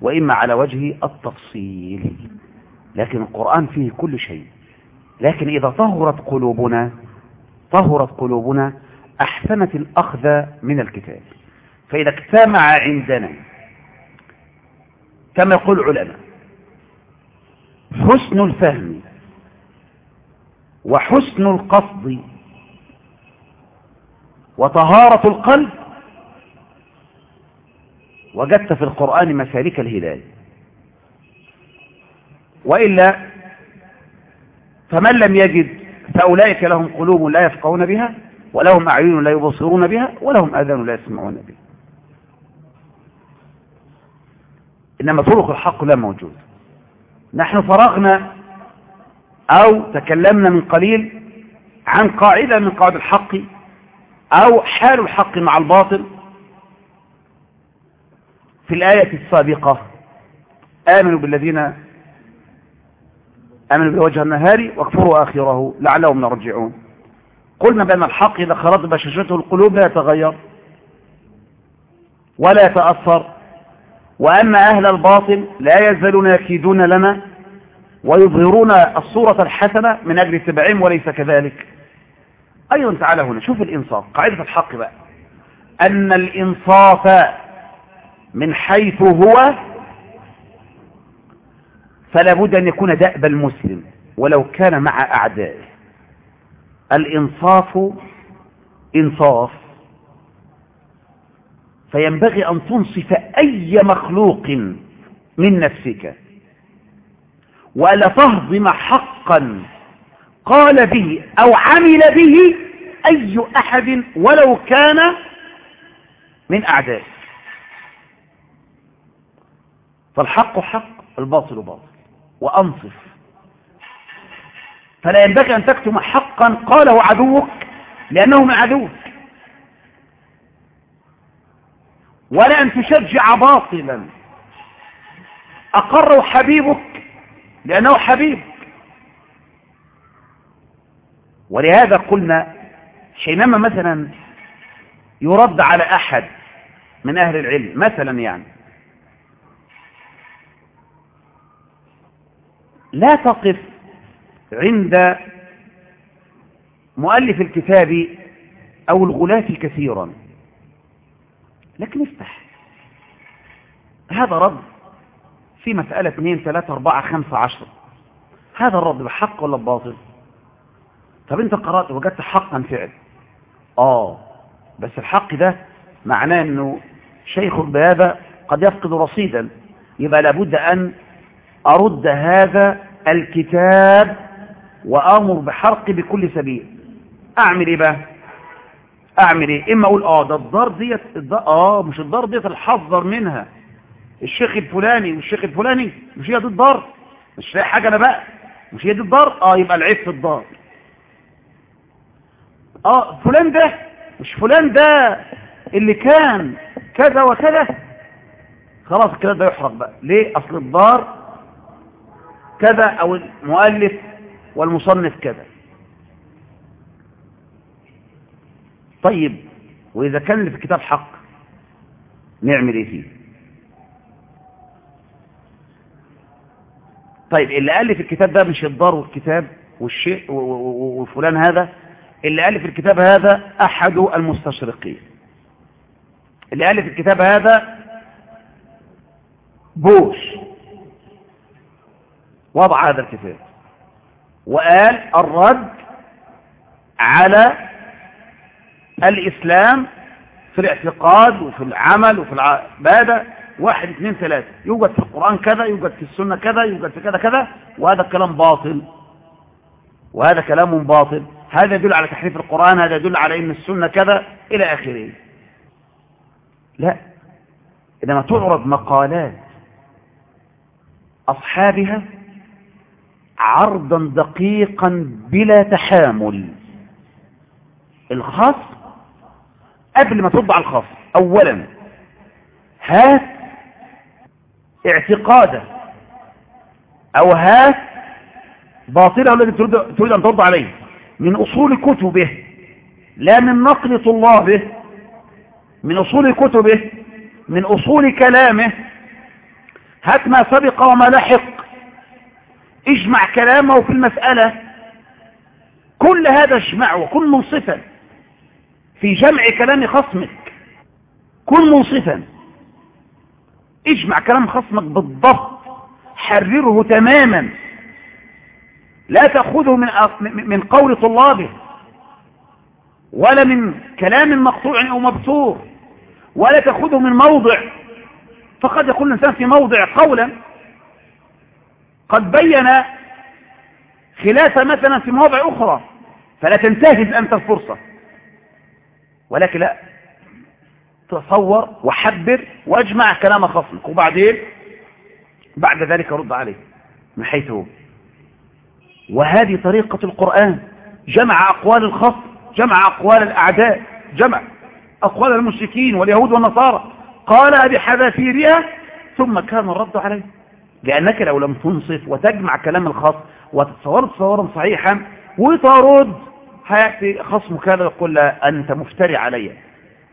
وإما على وجه التفصيل. لكن القرآن فيه كل شيء. لكن إذا طهرت قلوبنا طهرت قلوبنا أحسنت الأخذ من الكتاب. فإذا اجتمع عندنا كما يقول العلماء حسن الفهم وحسن القصد وطهارة القلب وجدت في القرآن مسالك الهداية وإلا فمن لم يجد فأولئك لهم قلوب لا يفقهون بها ولهم أعين لا يبصرون بها ولهم آذان لا يسمعون بها. إنما طرق الحق لا موجود. نحن فرغنا أو تكلمنا من قليل عن قاعدة من قواعد الحق أو حال الحق مع الباطل في الآية السابقة. آمنوا بالذين آمنوا بوجه النهار واكفروا آخره لعلهم يرجعون. قلنا بأن الحق إذا خرج بشاشته القلوب لا يتغير ولا يتأثر. وأما أهل الباطل لا يزالون يكيدون لنا ويظهرون الصورة الحسنة من أجل اتباعهم وليس كذلك. أيضا تعالى هنا شوف الإنصاف قاعدة الحق بقى. أن الإنصاف من حيث هو فلا بد أن يكون دأب المسلم ولو كان مع أعدائه. الإنصاف إنصاف. فينبغي أن تنصف أي مخلوق من نفسك. ولا تهضم حقا قال به أو عمل به أي أحد ولو كان من أعدائه فالحق حق الباطل باطل. وأنصف. فلا ينبغي أن تكتم حقا قاله عدوك لأنه من عدوك. ولا أن تشجع باطلا. أقره حبيبك لأنه حبيبك ولهذا قلنا حينما مثلا يرد على أحد من أهل العلم مثلا يعني لا تقف عند مؤلف الكتاب أو الغلاة كثيرا. لكن افتح. هذا رد في مسألة اثنين ثلاثة أربعة خمسة عشر هذا الرد بحق ولا بباطل طب أنت قرأت وجدت حقا فعل. آه بس الحق ده معناه إنه شيخ بهذا قد يفقد رصيدا. يبقى لابد أن أرد هذا الكتاب وأمر بحرق بكل سبيل. أعمل إيه بقى؟ أعمل إيه؟ إما أقول آه ده الدار ديت آه مش الدار ديت الحذر منها. الشيخ الفلاني والشيخ الفلاني مش هي دي الدار. مش لاقي حاجة أنا بقى مش هي دي الدار؟ آه يبقى العيب في الدار. آه فلان ده مش فلان ده اللي كان كذا وكذا. خلاص الكلام ده يحرق بقى. ليه؟ أصل الدار كذا أو المؤلف والمصنف كذا. طيب وإذا كان في الكتاب حق نعمل إيه فيه؟ طيب اللي ألف الكتاب ده مش الدار والكتاب والشيء وفلان هذا اللي ألف الكتاب هذا أحد المستشرقين. اللي ألف الكتاب هذا بوش وضع هذا الكتاب. وقال الرد على الإسلام في الاعتقاد وفي العمل وفي العبادة واحد اثنين ثلاثة. يوجد في القرآن كذا يوجد في السنة كذا يوجد في كذا كذا وهذا الكلام باطل. وهذا كلام باطل. هذا يدل على تحريف القرآن هذا يدل على إن السنة كذا إلى آخره. لا. إنما تعرض مقالات أصحابها عرضا دقيقا بلا تحامل. الخصم قبل ما تطبع الخصم أولا هات اعتقاده أو هات باطله الذي تريد, أن ترد عليه. من أصول كتبه لا من نقل طلابه من أصول كتبه من أصول كلامه. هات ما سبق وما لحق. اجمع كلامه في المسألة. كل هذا اجمع وكن منصفا في جمع كلام خصمك. كن منصفا. اجمع كلام خصمك بالضبط. حرره تماما. لا تأخذه من من قول طلابه. ولا من كلام مقطوع أو مبثور ولا تأخذه من موضع. فقد يكون الإنسان في موضع قولا. قد بين خلاف مثلا في مواضع أخرى. فلا تنتهز أنت الفرصة. ولكن لا. تصور وحبر واجمع كلام خصمك. وبعدين بعد ذلك رد عليه من حيث هو. وهذه طريقة القرآن. جمع أقوال الخصم جمع أقوال الأعداء جمع أقوال المشركين واليهود والنصارى. قال بحذافيرها ثم كان الرد عليه. لأنك لو لم تنصف وتجمع كلام الخصم وتتصور تصورا صحيحا وترد هيأتي خصم كذا يقول لا أنت مفتري علي.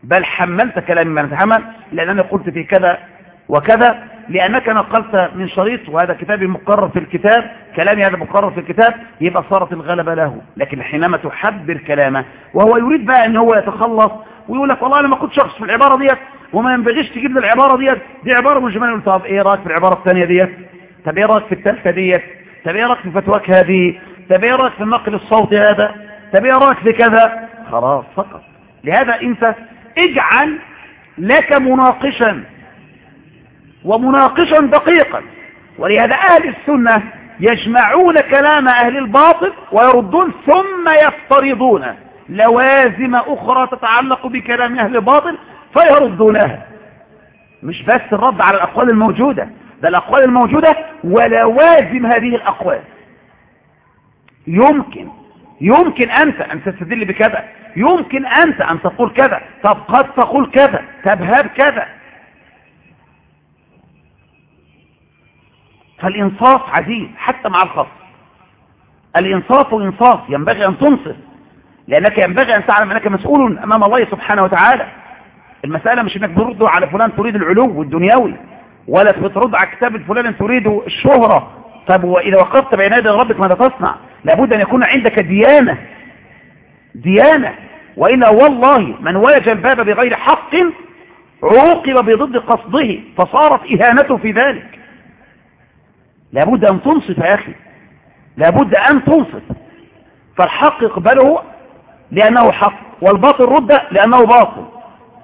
بل حملت كلامي ما نتحمل لأن أنا قلت في كذا وكذا لأنك نقلت من شريط وهذا كتابي مقرر في الكتاب كلامي هذا مقرر في الكتاب يبقى صارت الغلبة له. لكن حينما تحبر كلامه وهو يريد بقى ان هو يتخلص ويقول لك والله أنا ما كنت شخص في العبارة ديت وما ينبغيش تجيب لي العبارة ديت. دي عبارة مجملة طب إيه رأيك في العبارة الثانية ديت؟ طب إيه رأيك في الثالثة ديت؟ طب إيه رأيك في فتواك هذه؟ طب إيه رأيك في النقل الصوتي هذا؟ طب إيه رايك في كذا خلاص فقط. لهذا أنت اجعل لك مناقشا ومناقشا دقيقا. ولهذا أهل السنة يجمعون كلام أهل الباطل ويردون ثم يفترضون لوازم أخرى تتعلق بكلام أهل الباطل فيردونها. مش بس الرد على الأقوال الموجودة ده الأقوال الموجودة ولوازم هذه الأقوال. يمكن يمكن أنت أن تستدل بكذا. يمكن أنت أن تقول كذا. طب قد تقول كذا. طب هاب كذا. فالإنصاف عزيز حتى مع الخصم. الإنصاف إنصاف ينبغي أن تنصف. لأنك ينبغي أن تعلم أنك مسؤول أمام الله سبحانه وتعالى. المسألة مش أنك ترد على فلان تريد العلو الدنيوي ولا بترد على كتاب الفلان تريد الشهرة. طب وإذا وقفت بين يدي ربك ماذا تصنع؟ لابد أن يكون عندك ديانة. ديانة. وإلا والله من ولج الباب بغير حق عوقب بضد قصده فصارت إهانته في ذلك. لابد أن تنصف يا أخي. لابد أن تنصف. فالحق اقبله لأنه حق والباطل رد لأنه باطل.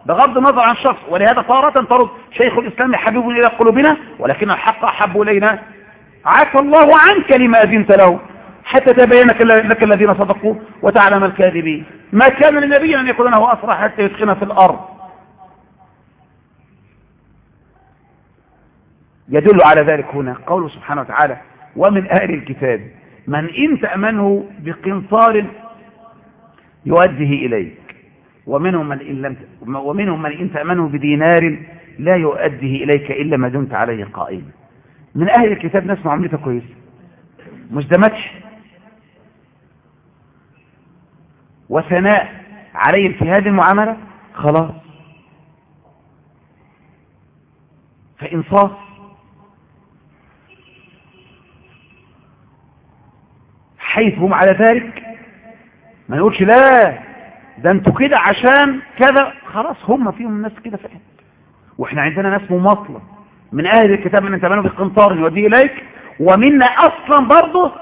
بغض النظر عن الشخص ولهذا تارة ترد شيخ الإسلام حبيب إلى قلوبنا ولكن الحق أحب إلينا. عفى الله عنك لما أذنت له. حتى تبين لك الذين صدقوا وتعلم الكاذبين. ما كان للنبي أن يكون له أسرى حتى يدخن في الأرض. يدل على ذلك هنا قوله سبحانه وتعالى ومن أهل الكتاب من إن تأمنه بقنطار يؤديه إليك ومنهم من إن, لم ومنهم من إن تأمنه بدينار لا يؤديه إليك إلا ما دمت عليه قائما. من أهل الكتاب ناس معاملتها كويسة. مش ده وثناء عليهم في هذه المعاملة؟ خلاص. فإنصاف. حيث هم على ذلك ما نقولش لا ده أنتوا كده عشان كذا. خلاص هم فيهم ناس كده فعلا. وإحنا عندنا ناس مماطلة من أهل الكتاب من انتبهوا بالقنطار يوديه إليك. ومنا أصلا برضه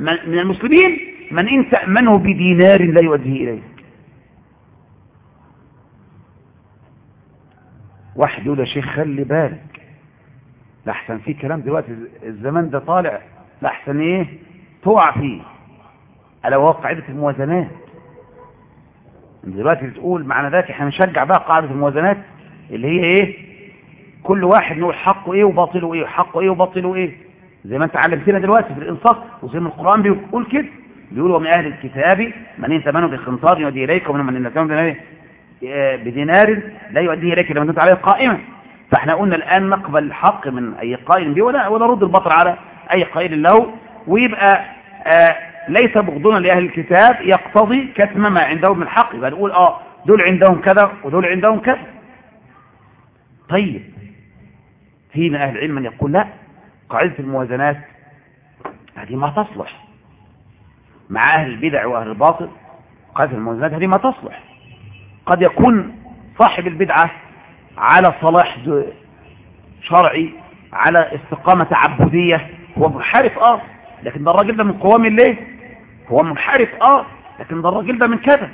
من المسلمين من إن تأمنه بدينار لا يؤديه واحد يقول يا شيخ خلي بالك. لحسن في كلام دلوقتي الزمان ده طالع. لحسن إيه؟ تقع فيه. على وهو قاعدة الموازنات. دلوقتي بتقول معنى ذلك إحنا نشجع بقى قاعدة الموازنات اللي هي إيه؟ كل واحد نقول حقه إيه وباطله إيه حقه إيه وباطله إيه. زي ما أنت علمتنا دلوقتي في الإنصاف وزي ما القرآن بيقول كده. بيقول ومن أهل الكتاب من يتمنوا بخنطار يؤدي إليك ومن من يتمنوا بدينار لا يؤديه إليك لما كنت عليه قائما فإحنا قلنا الآن نقبل الحق من أي قائل به ولا ونرد البطر على أي قائل له. ويبقى آه ليس بغضنا لأهل الكتاب يقتضي كتم ما عندهم من حق يبقى نقول آه دول عندهم كذا ودول عندهم كذا. طيب في من أهل العلم من يقول لا قاعدة الموازنات هذه ما تصلح. مع أهل البدع وأهل الباطل قاعدة الموازنات هذه ما تصلح. قد يكون صاحب البدعة على صلاح شرعي على استقامة تعبدية هو منحرف آه لكن ده الراجل ده من قوام الليل. هو منحرف آه لكن ده الراجل ده من كذا.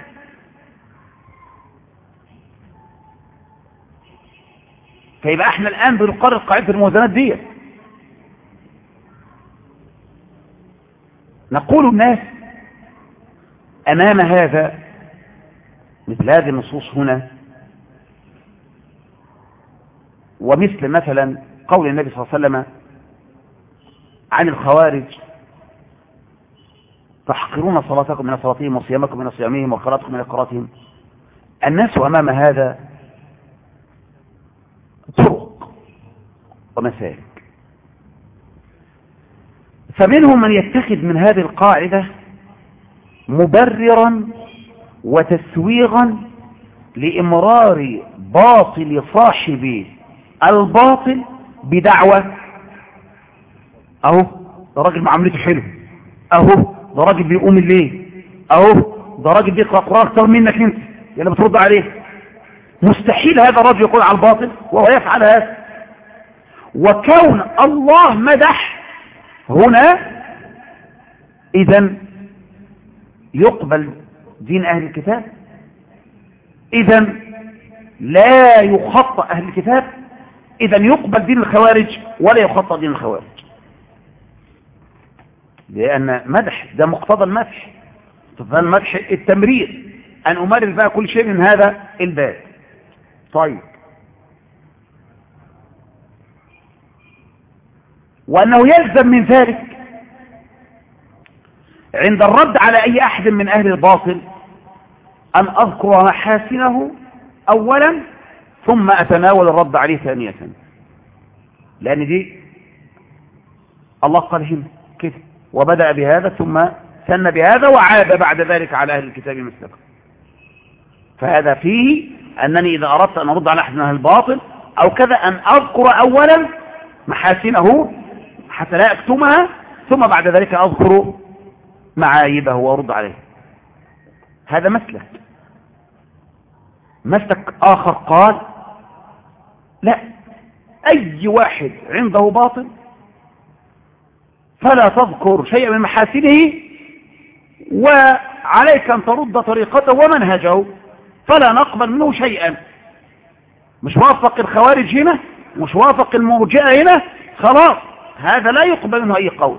فيبقى إحنا الآن بنقرر قاعدة الموازنات دي نقول الناس أمام هذا مثل هذه النصوص هنا ومثل مثلا قول النبي صلى الله عليه وسلم عن الخوارج تحقرون صلاتكم من صلاتهم وصيامكم من صيامهم وقراتكم من قراتهم الناس أمام هذا طرق ومسالك. فمنهم من يتخذ من هذه القاعدة مبررا وتسويغا لإمرار باطل صاحب الباطل بدعوة. أهو ده راجل معاملته حلو. أهو ده راجل بيقوم الليل. أهو ده راجل بيقرأ قرآن أكتر منك أنت. يلا بترد عليه. مستحيل هذا الرجل يكون على الباطل وهو يفعل هذا. وكون الله مدح هنا اذا يقبل دين أهل الكتاب؟ اذا لا يخطأ أهل الكتاب اذا يقبل دين الخوارج ولا يخطأ دين الخوارج. لأن مدح ده مقتضى المدح. فالمدح التمرير. أن أمرر بقى كل شيء من هذا الباب. طيب. وأنه يلزم من ذلك عند الرد على أي أحد من أهل الباطل أن أذكر محاسنه اولا ثم أتناول الرد عليه ثانية. لأن دي الله قال هنا كده وبدأ بهذا ثم سن بهذا وعاب بعد ذلك على أهل الكتاب مثلكم فهذا فيه أنني إذا أردت أن أرد على أحد من أهل الباطل أو كذا أن أذكر اولا محاسنه حتى لا أكتمها ثم بعد ذلك معايبه وارد عليه. هذا مسلك. مسلك آخر قال لا أي واحد عنده باطل فلا تذكر شيئا من محاسنه وعليك أن ترد طريقته ومنهجه فلا نقبل منه شيئا. مش وافق الخوارج هنا مش وافق المرجئه هنا خلاص هذا لا يقبل منه أي قول.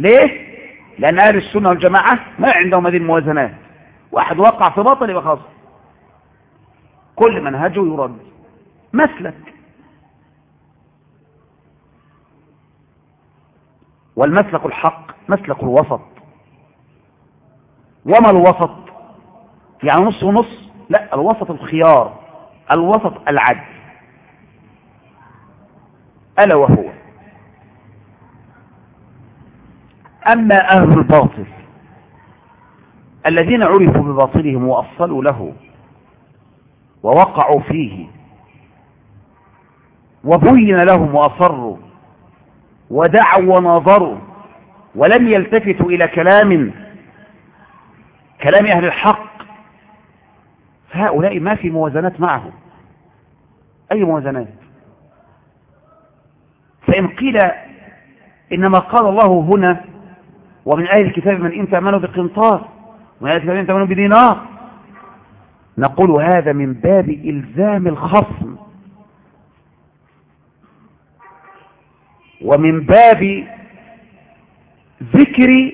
ليه؟ لأن أهل السنة والجماعة ما عندهم هذه الموازنات. واحد وقع في باطل يبقى خلاص كل منهجه يرد. مسلك. والمسلك الحق مسلك الوسط. وما الوسط؟ يعني نص ونص؟ لا الوسط الخيار الوسط العدل. ألا وهو. أما أهل الباطل الذين عرفوا بباطلهم وأصلوا له ووقعوا فيه وبين لهم وأصروا ودعوا وناظروا ولم يلتفتوا إلى كلام كلام أهل الحق فهؤلاء ما في موازنات معهم أي موازنات؟ فإن قيل إنما قال الله هنا ومن أهل الكتاب من إن تأمنوا بقنطار ومن أهل الكتاب من تأمنوا بدينار. نقول هذا من باب إلزام الخصم. ومن باب ذكر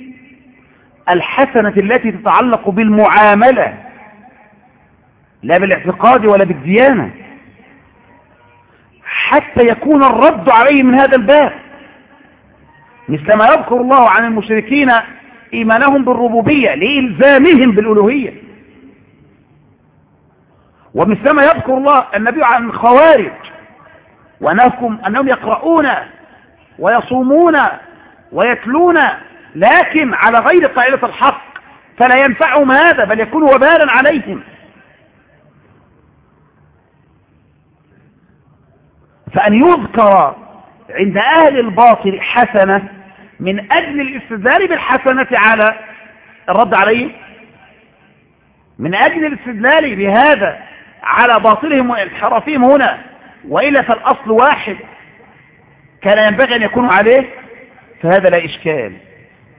الحسنة التي تتعلق بالمعاملة لا بالاعتقاد ولا بالديانة. حتى يكون الرد عليه من هذا الباب. مثل ما يذكر الله عن المشركين إيمانهم بالربوبية لإلزامهم بالألوهية. ومثلما يذكر الله النبي عن الخوارج وأنهم أنهم يقرؤون ويصومون ويتلون لكن على غير قاعدة الحق فلا ينفعهم هذا بل يكون وبالا عليهم. فأن يذكر عند أهل الباطل حسنة من أجل الاستدلال بالحسنة على الرد عليه. من أجل الاستدلال بهذا على باطلهم وانحرافهم هنا وإلا فالأصل واحد كان ينبغي أن يكونوا عليه فهذا لا إشكال.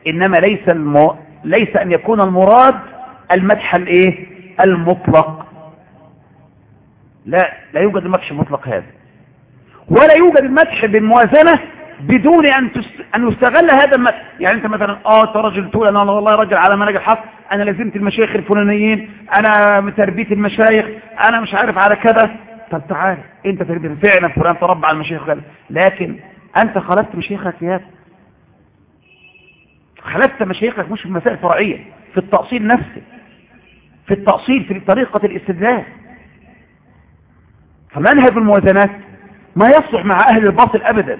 إنما ليس المو... ليس أن يكون المراد المدح الإيه؟ المطلق. لا لا يوجد المدح المطلق هذا. ولا يوجد المدح بالموازنة بدون أن. أن يستغل هذا المدح يعني أنت مثلا آه أنت رجل تقول أنا والله راجل على منهج الحق أنا لزمت المشايخ الفلانيين أنا تربية المشايخ أنا مش عارف على كذا. طب تعال أنت تربية فعلا فلان تربى على المشايخ لكن أنت خالفت مشايخك هذا خالفت مشايخك مش في المسائل الفرعية في التأصيل نفسه في التأصيل في طريقة الاستدلال. فمنهج الموازنات ما يصلح مع أهل الباطل أبدا.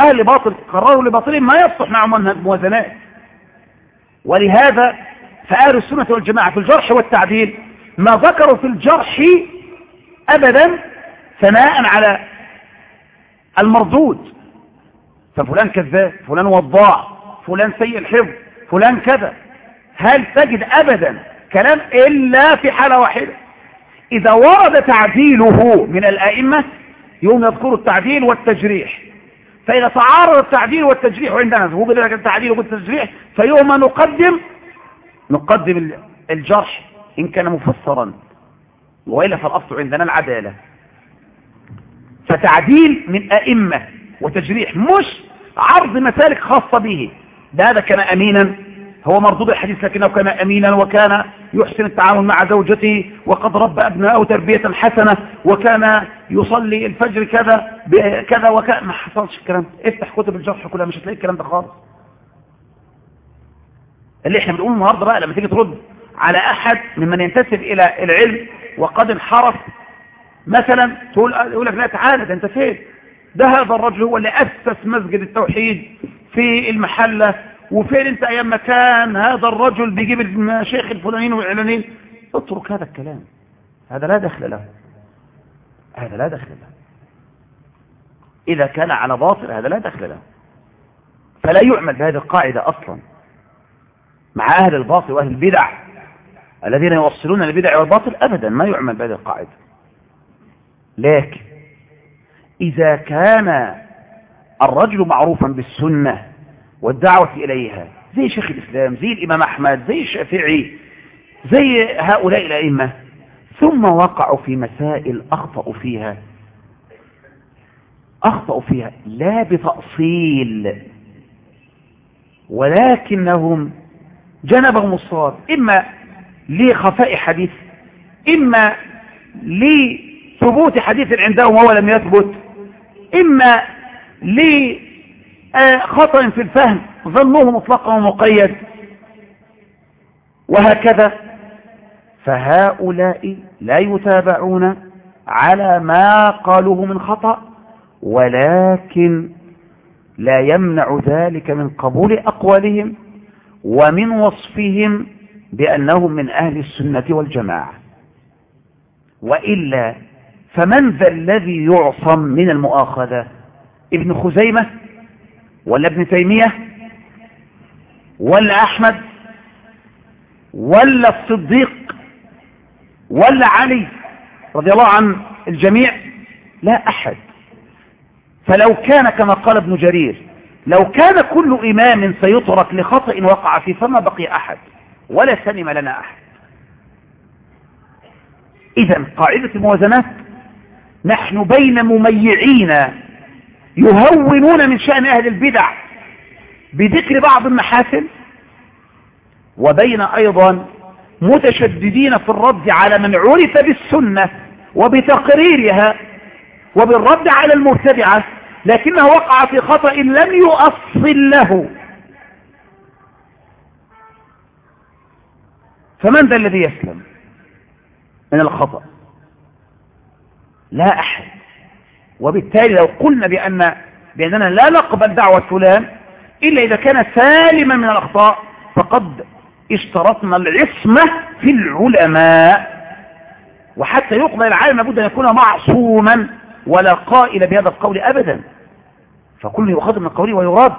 أهل الباطل قرروا لباطلهم ما يصلح مع منهج موازنات. ولهذا فأهل السنة والجماعة في الجرح والتعديل ما ذكروا في الجرح أبدا ثناء على المردود. ففلان كذاب فلان وضاع فلان سيء الحفظ فلان كذا. هل تجد أبدا كلام إلا في حالة واحدة؟ إذا ورد تعديله من الآئمة يوم يذكر التعديل والتجريح. فإذا تعارض التعديل والتجريح عندنا وجد لك التعديل وجد التجريح فيوم نقدم نقدم الجرح إن كان مفسرا. وإلا فالأصل عندنا العدالة. فتعديل من أئمة وتجريح مش عرض مسالك خاصة به. ده هذا كان أمينا هو مردود الحديث لكنه كان أمينا وكان يحسن التعامل مع زوجته وقد ربى أبناءه تربية حسنة وكان يصلي الفجر كذا كذا وكذا ما حصلش الكلام افتح كتب الجرح كلها مش هتلاقي الكلام ده خالص. اللي إحنا بنقول النهارده بقى لما تيجي ترد على أحد ممن ينتسب إلى العلم وقد انحرف مثلا تقول يقول لك لا تعالى ده أنت فين؟ ده هذا الرجل هو اللي أسس مسجد التوحيد في المحلة وفين انت أيام ما كان هذا الرجل بيجيب المشايخ الفلانيين والعلانيين؟ اترك هذا الكلام. هذا لا دخل له. هذا لا دخل له. إذا كان على باطل هذا لا دخل له. فلا يعمل بهذه القاعدة أصلا. مع أهل الباطل وأهل البدع. الذين يوصلون البدع والباطل أبدا ما يعمل بهذه القاعدة. لكن إذا كان الرجل معروفا بالسنة والدعوة إليها. زي شيخ الإسلام زي الإمام أحمد زي الشافعي زي هؤلاء الأئمة. ثم وقعوا في مسائل أخطأوا فيها. أخطأوا فيها. لا بتأصيل. ولكنهم جنبهم الصواب. إما لخفاء حديث إما لثبوت حديث عندهم وهو لم يثبت إما لخطأ في الفهم ظنوه مطلقا ومقيد. وهكذا فهؤلاء لا يتابعون على ما قالوه من خطأ ولكن لا يمنع ذلك من قبول أقوالهم ومن وصفهم بأنهم من أهل السنة والجماعة. وإلا فمن ذا الذي يعصم من المؤاخذة؟ ابن خزيمة؟ ولا ابن تيمية ولا أحمد ولا الصديق ولا علي رضي الله عن الجميع لا أحد. فلو كان كما قال ابن جرير لو كان كل إمام سيترك لخطأ وقع فيه فما بقي أحد ولا سلم لنا أحد. إذا قاعدة الموازنات نحن بين مميعين يهونون من شأن أهل البدع بذكر بعض المحاسن وبين أيضا متشددين في الرد على من عرف بالسنة وبتقريرها وبالرد على المبتدعة لكنه وقع في خطأ لم يؤصل له. فمن ذا الذي يسلم من الخطأ؟ لا أحد. وبالتالي لو قلنا بأن بأننا لا نقبل دعوة فلان إلا إذا كان سالما من الأخطاء فقد اشترطنا العصمة في العلماء. وحتى يقبل العالم لابد أن يكون معصوما ولا قائل بهذا القول أبدا. فكل يؤخذ من قوله ويراد.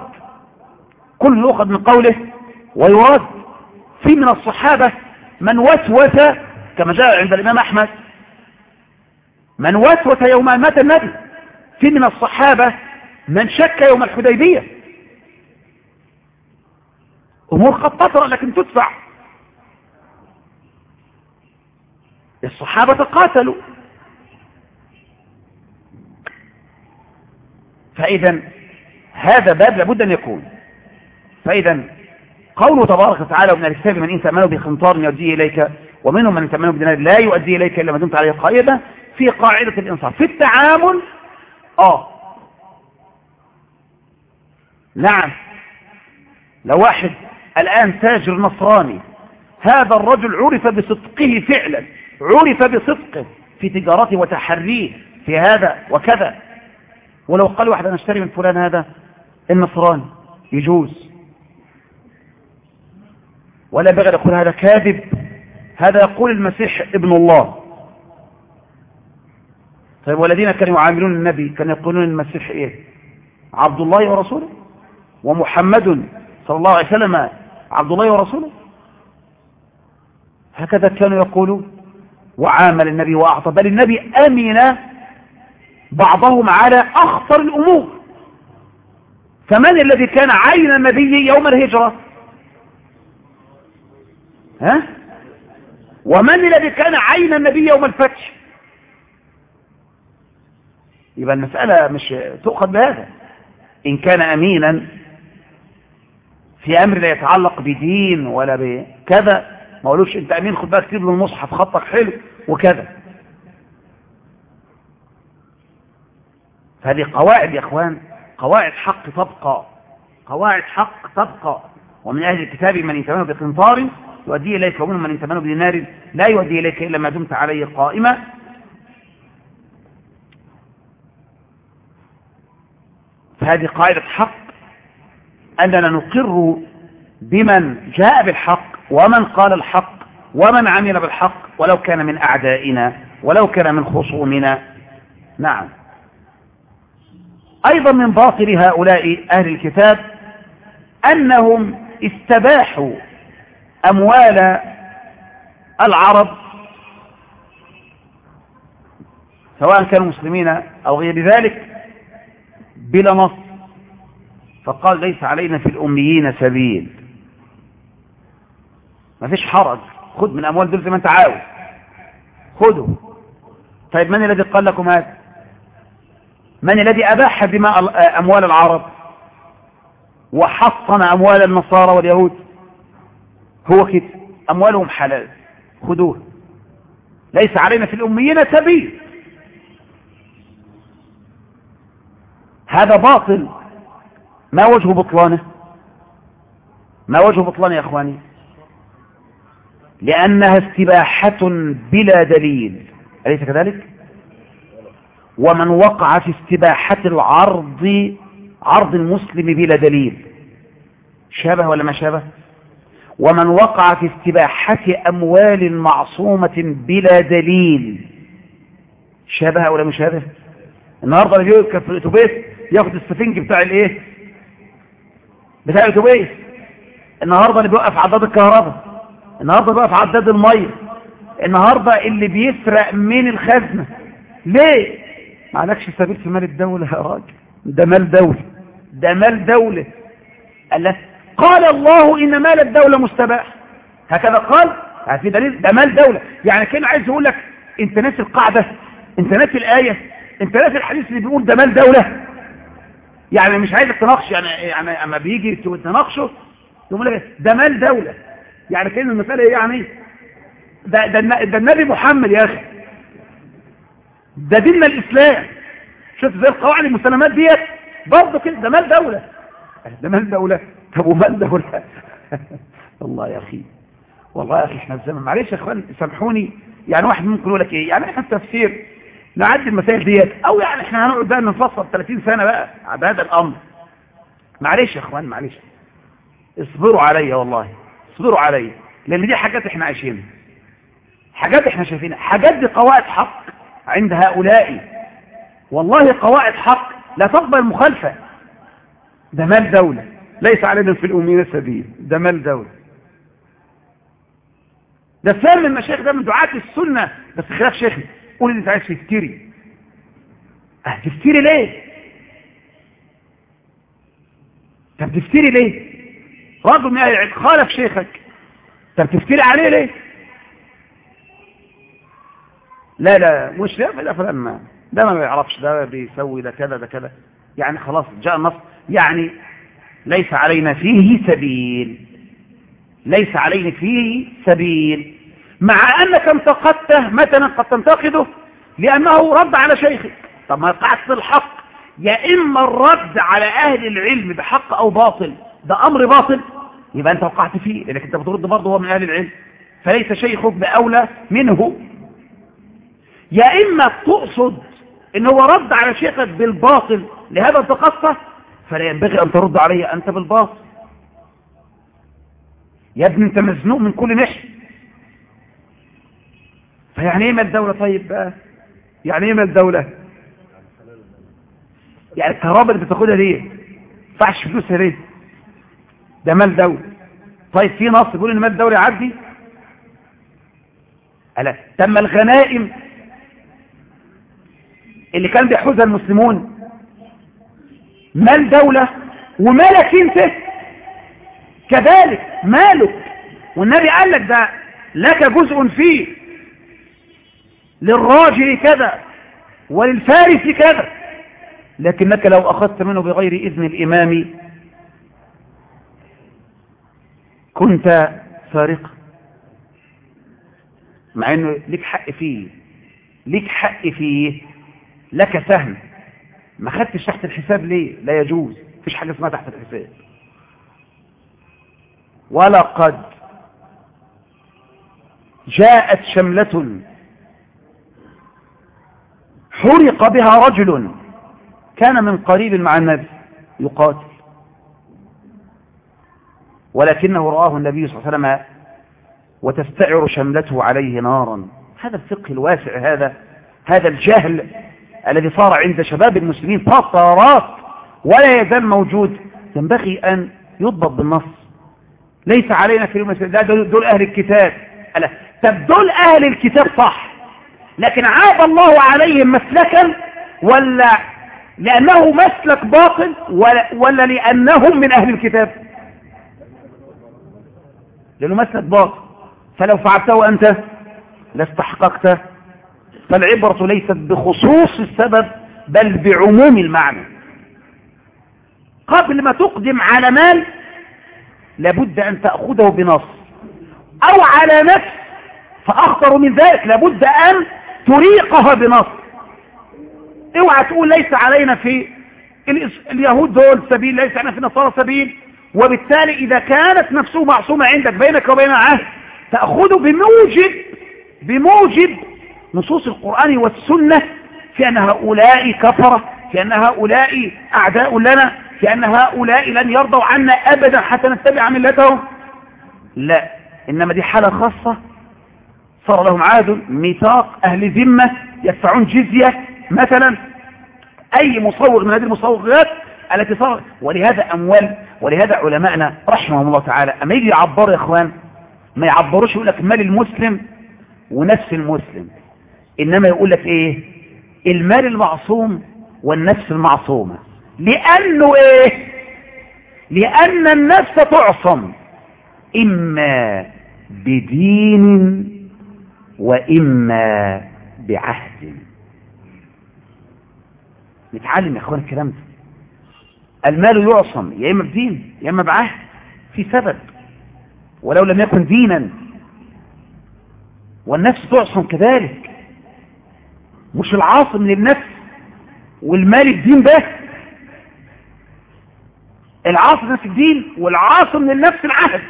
كل يؤخذ من قوله ويراد. في من الصحابة من وسوس كما جاء عند الإمام أحمد. من وسوس يوم مات النبي. في من الصحابة من شك يوم الحديبية. أمور قد تطرأ لكن تدفع. الصحابة قاتلوا. فإذا هذا باب لابد أن يكون. فإذا قوله تبارك وتعالى ومن الكتاب من إن تأمنوا بخنطار يؤديه إليك ومنهم من تأمنوا بدينار لا يؤدي إليك إلا ما دمت عليه قائمة في قاعدة الإنصاف. في التعامل آه. نعم. لو واحد الآن تاجر نصراني. هذا الرجل عرف بصدقه فعلا عرف بصدقه في تجارته وتحريه في هذا وكذا. ولو قال واحد أنا أشتري من فلان هذا النصراني يجوز. ولا بغير يقول هذا كاذب. هذا يقول المسيح ابن الله. طيب والذين كانوا يعاملون النبي كانوا يقولون المسيح إيه؟ عبد الله ورسوله؟ ومحمد صلى الله عليه وسلم عبد الله ورسوله؟ هكذا كانوا يقولوا وعامل النبي وأعطى بل النبي أمن بعضهم على أخطر الأمور. فمن الذي كان عين النبي يوم الهجرة؟ ها؟ ومن الذي كان عين النبي يوم الفتح؟ يبقى المسألة مش تؤخذ بهذا. إن كان أمينا في أمر لا يتعلق بدين ولا بكذا ما قولوش أنت أمين خد بقى كتب له المصحف خطك حلو وكذا. فهذه قواعد يا إخوان قواعد حق تبقى قواعد حق تبقى. ومن أهل الكتاب من يتمنى بقنطار يؤدي إليك ومنهم من يتمنى بدينار لا يؤدي إليك إلا ما دمت عليه قائمه فهذه قاعدة حق أننا نقر بمن جاء بالحق ومن قال الحق ومن عمل بالحق ولو كان من أعدائنا ولو كان من خصومنا. نعم. أيضا من باطل هؤلاء أهل الكتاب أنهم استباحوا أموال العرب سواء كانوا مسلمين أو غير ذلك بلا نص. فقال ليس علينا في الأميين سبيل. ما فيش حرج. خذ من أموال دول زي ما أنت عاوز. خذوا طيب من الذي قال لكم هذا؟ من الذي أباح دماء أموال العرب؟ وحصن أموال النصارى واليهود؟ هو كده. أموالهم حلال. خذوه. ليس علينا في الأميين سبيل. هذا باطل. ما وجه بطلانه؟ ما وجه بطلانه يا أخواني؟ لأنها استباحة بلا دليل. أليس كذلك؟ ومن وقع في استباحة العرض عرض المسلم بلا دليل. شابه ولا ما شابه؟ ومن وقع في استباحة أموال معصومة بلا دليل. شابه ولا مشابه؟ النهاردة بيركب في الاتوبيس ياخد السفنج بتاع الايه؟ بتاع الاتوبيس النهاردة اللي بيوقف عداد الكهرباء. النهاردة بيوقف عداد المية. النهاردة اللي بيسرق من الخزنة. ليه؟ ما عليكش سبيل في مال الدولة يا راجل. ده مال دولة. ده مال دولة. قال قال الله إن مال الدولة مستباح. هكذا قال. في دليل ده مال دولة. يعني كان عايز يقول لك أنت ناسي القاعدة. أنت ناسي الآية. أنت ناسي الحديث اللي بيقول ده مال دولة. يعني مش عايزك تناقش يعني يعني أما بيجي تناقشه يقول لك ده مال دولة. يعني كان المسألة يعني؟ ده, ده, ده النبي محمد يا أخي. ده ديننا الإسلام. شفت زي القواعد المسلمات ديت؟ برضه كده ده مال دولة. ده مال دولة. طب ومال دولة؟ *laughs* الله يا أخي والله يا أخي إحنا في زمن معلش يا إخوان سامحوني. يعني واحد ممكن يقول لك إيه؟ يعني إحنا التفسير نعدي المسائل ديت. أو يعني إحنا هنقعد بقى نفصل 30 سنة بقى على هذا الأمر. معلش يا إخوان معلش. اصبروا عليا والله. اصبروا عليا. لأن دي حاجات إحنا عايشينها. حاجات إحنا شايفينها. حاجات دي قواعد حق عند هؤلاء. والله قواعد حق لا تقبل مخالفة. ده مال دولة. ليس علينا في الأمين سبيل ده مال دولة. ده فهم المشايخ ده من دعاة السنة. بس خلاف شيخنا. قول انت عايز تفتري أه تفتري ليه؟ طب تفتري ليه؟ رجل من أهل خالف شيخك. طب تفتري عليه ليه؟ لا لا مش لا لا فلما ده ما بيعرفش ده بيسوي ده كذا ده كذا. يعني خلاص جاء النص. يعني ليس علينا فيه سبيل. ليس علينا فيه سبيل. مع أنك انتقدته مثلا قد تنتقده لأنه رد على شيخك. طب ما في الحق. يا إما الرد على أهل العلم بحق أو باطل. ده أمر باطل. يبقى أنت وقعت فيه لأنك أنت بترد برضه هو من أهل العلم. فليس شيخك بأولى منه. يا إما تقصد إن هو رد على شيخك بالباطل لهذا انتقصته فلا ينبغي أن ترد عليه أنت بالباطل. يا ابني أنت مزنوق من كل ناحية. فيعني إيه مال دولة طيب؟ بقى يعني إيه مال دولة يعني الكهرباء اللي بتاخدها دي فعش فلوسها ليه ده مال دولة. طيب في نص بيقول إن مال دولة يعدي؟ ألا. تم الغنائم اللي كان بيحوزها المسلمون. مال دولة ومالك أنت؟ كذلك مالك. والنبي قال لك ده لك جزء فيه. للراجل كذا وللفارس كذا. لكنك لو أخذت منه بغير إذن الإمام كنت سارقا مع أنه لك حق فيه لك حق فيه لك سهم. ما خدتش تحت الحساب ليه؟ لا يجوز. فيش حاجة اسمها تحت الحساب. ولقد جاءت شملة حرق بها رجل كان من قريب مع النبي يقاتل. ولكنه رآه النبي صلى الله عليه وسلم وتستعر شملته عليه نارا. هذا الفقه الواسع هذا هذا الجهل الذي صار عند شباب المسلمين فترات ولا يزال موجود. ينبغي أن يضبط بالنص. ليس علينا في المسلمين دول أهل الكتاب. ألا طب دول أهل الكتاب صح. لكن عاب الله عليهم مسلكا ولا لأنه مسلك باطل ولا, ولا لأنهم من أهل الكتاب. لأنه مسلك باطل. فلو فعلته أنت لاستحققته فالعبرة ليست بخصوص السبب بل بعموم المعنى. قبل ما تقدم على مال لابد أن تأخذه بنص. أو على نفس فأخطر من ذلك. لابد أن تريقها بنص اوعى تقول ليس علينا في اليهود دول سبيل ليس علينا في النصارى سبيل. وبالتالي إذا كانت نفسه معصومة عندك بينك وبين عهد تأخذه بموجب بموجب نصوص القرآن والسنة في أن هؤلاء كفرة في أن هؤلاء أعداء لنا في أن هؤلاء لن يرضوا عنا أبدا حتى نتبع ملتهم. لا إنما دي حالة خاصة صار لهم عهد ميثاق أهل ذمة يدفعون جزية. مثلا أي مصوغ من هذه المصوغات التي صار ولهذا أموال ولهذا علماءنا رحمهم الله تعالى. أما يجي يعبروا يا إخوان ما يعبروش يقول لك مال المسلم ونفس المسلم. إنما يقول لك إيه؟ المال المعصوم والنفس المعصومة. لأنه إيه؟ لأن النفس تعصم. إما بدين وإما بعهد. نتعلم يا أخوان الكلام ده المال يعصم يا إما بدين يا إما بعهد في سبب. ولو لم يكن دينا. والنفس تعصم كذلك. مش العاصم للنفس والمال الدين ده. العاصم في الدين والعاصم للنفس العهد.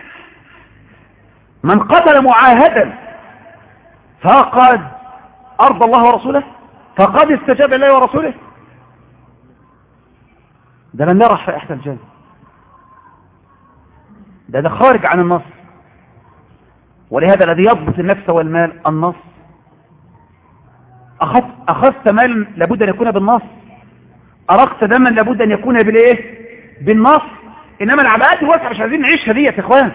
من قتل معاهدا فقد أرضى الله ورسوله؟ فقد استجاب الله ورسوله؟ ده لم يرى رائحة الجنة. ده ده خارج عن النص. ولهذا الذي يضبط النفس والمال النص. أخذت, أخذت مال لابد أن يكون بالنص. أرقت دما لابد أن يكون بالإيه؟ بالنص. إنما العباءات الواسعة مش عايزين نعيشها دي يا إخوان.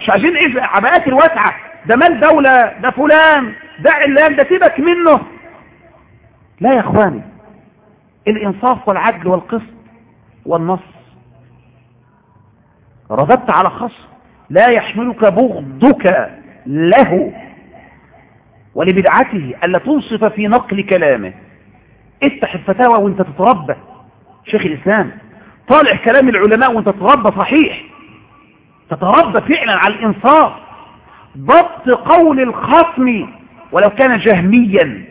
مش عايزين نعيش العباءات الواسعة. ده مال دولة ده فلان. ده علان ده سيبك منه. لا يا إخواني الإنصاف والعدل والقسط والنص. رددت على خصم. لا يحملك بغضك له ولبدعته ألا تنصف في نقل كلامه. افتح الفتاوى وانت تتربى. شيخ الإسلام طالع كلام العلماء وانت تتربى صحيح. تتربى فعلا على الإنصاف. ضبط قول الخصم ولو كان جهميا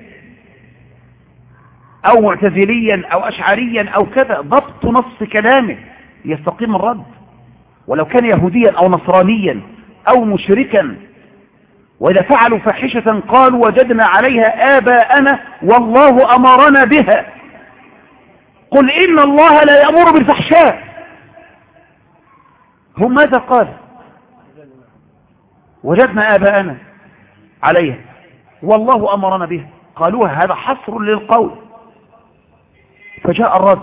أو معتزليا أو أشعريا أو كذا ضبط نص كلامه يستقيم الرد. ولو كان يهوديا أو نصرانيا أو مشركا وإذا فعلوا فاحشة قالوا وجدنا عليها آباءنا والله أمرنا بها. قل إن الله لا يأمر بالفحشاء. هم ماذا قال؟ وجدنا آباءنا عليها. والله أمرنا بها قالوها هذا حصر للقول. فجاء الرد.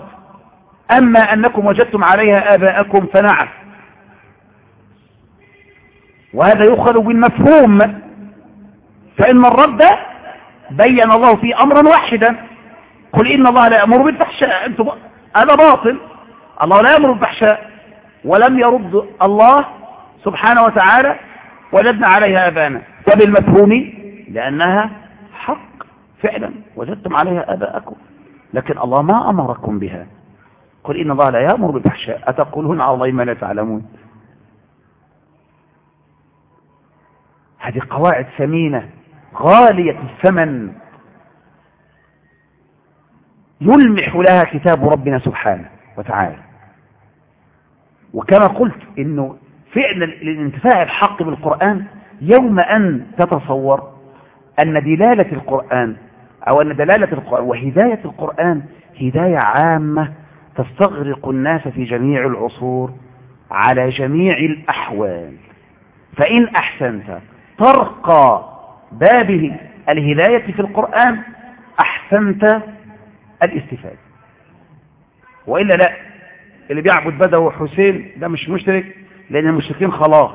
أما أنكم وجدتم عليها آباءكم فنعم. وهذا يؤخذ بالمفهوم. فإن الرد بين الله فيه أمرا واحدا. قل إن الله لا يأمر بالفحشاء. أنتم هذا باطل. الله لا يأمر بالفحشاء. ولم يرد الله سبحانه وتعالى وجدنا عليها آبانا وبالمفهوم لأنها حق فعلا وجدتم عليها آباءكم. لكن الله ما أمركم بها. قل إن الله لا يأمر بالفحشاء. أتقولون على الله ما لا تعلمون؟ هذه قواعد ثمينة غالية الثمن. يلمح لها كتاب ربنا سبحانه وتعالى. وكما قلت إنه فعلا الانتفاع الحق بالقرآن يوم أن تتصور أن دلالة القرآن أو أن دلالة القرآن وهداية القرآن هداية عامة تستغرق الناس في جميع العصور على جميع الأحوال. فإن أحسنت ترقى بابه الهداية في القرآن أحسنت الاستفادة. وإلا لا اللي بيعبد بدوي وحسين ده مش مشرك لأن المشركين خلاص.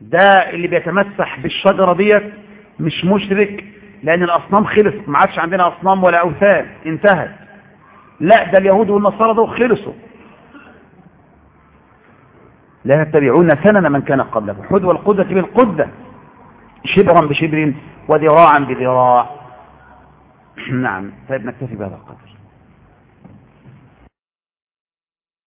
ده اللي بيتمسح بالشجرة ديت مش مشرك لأن الأصنام خلصت ما عادش عندنا أصنام ولا أوثان انتهت. لا ده اليهود والنصارى دول خلصوا. لا تتبعون سنن من كان قبلكم حذو القدة بالقدة شبرا بشبر وذراعا بذراع. *clears throat* نعم طيب نكتفي بهذا القدر.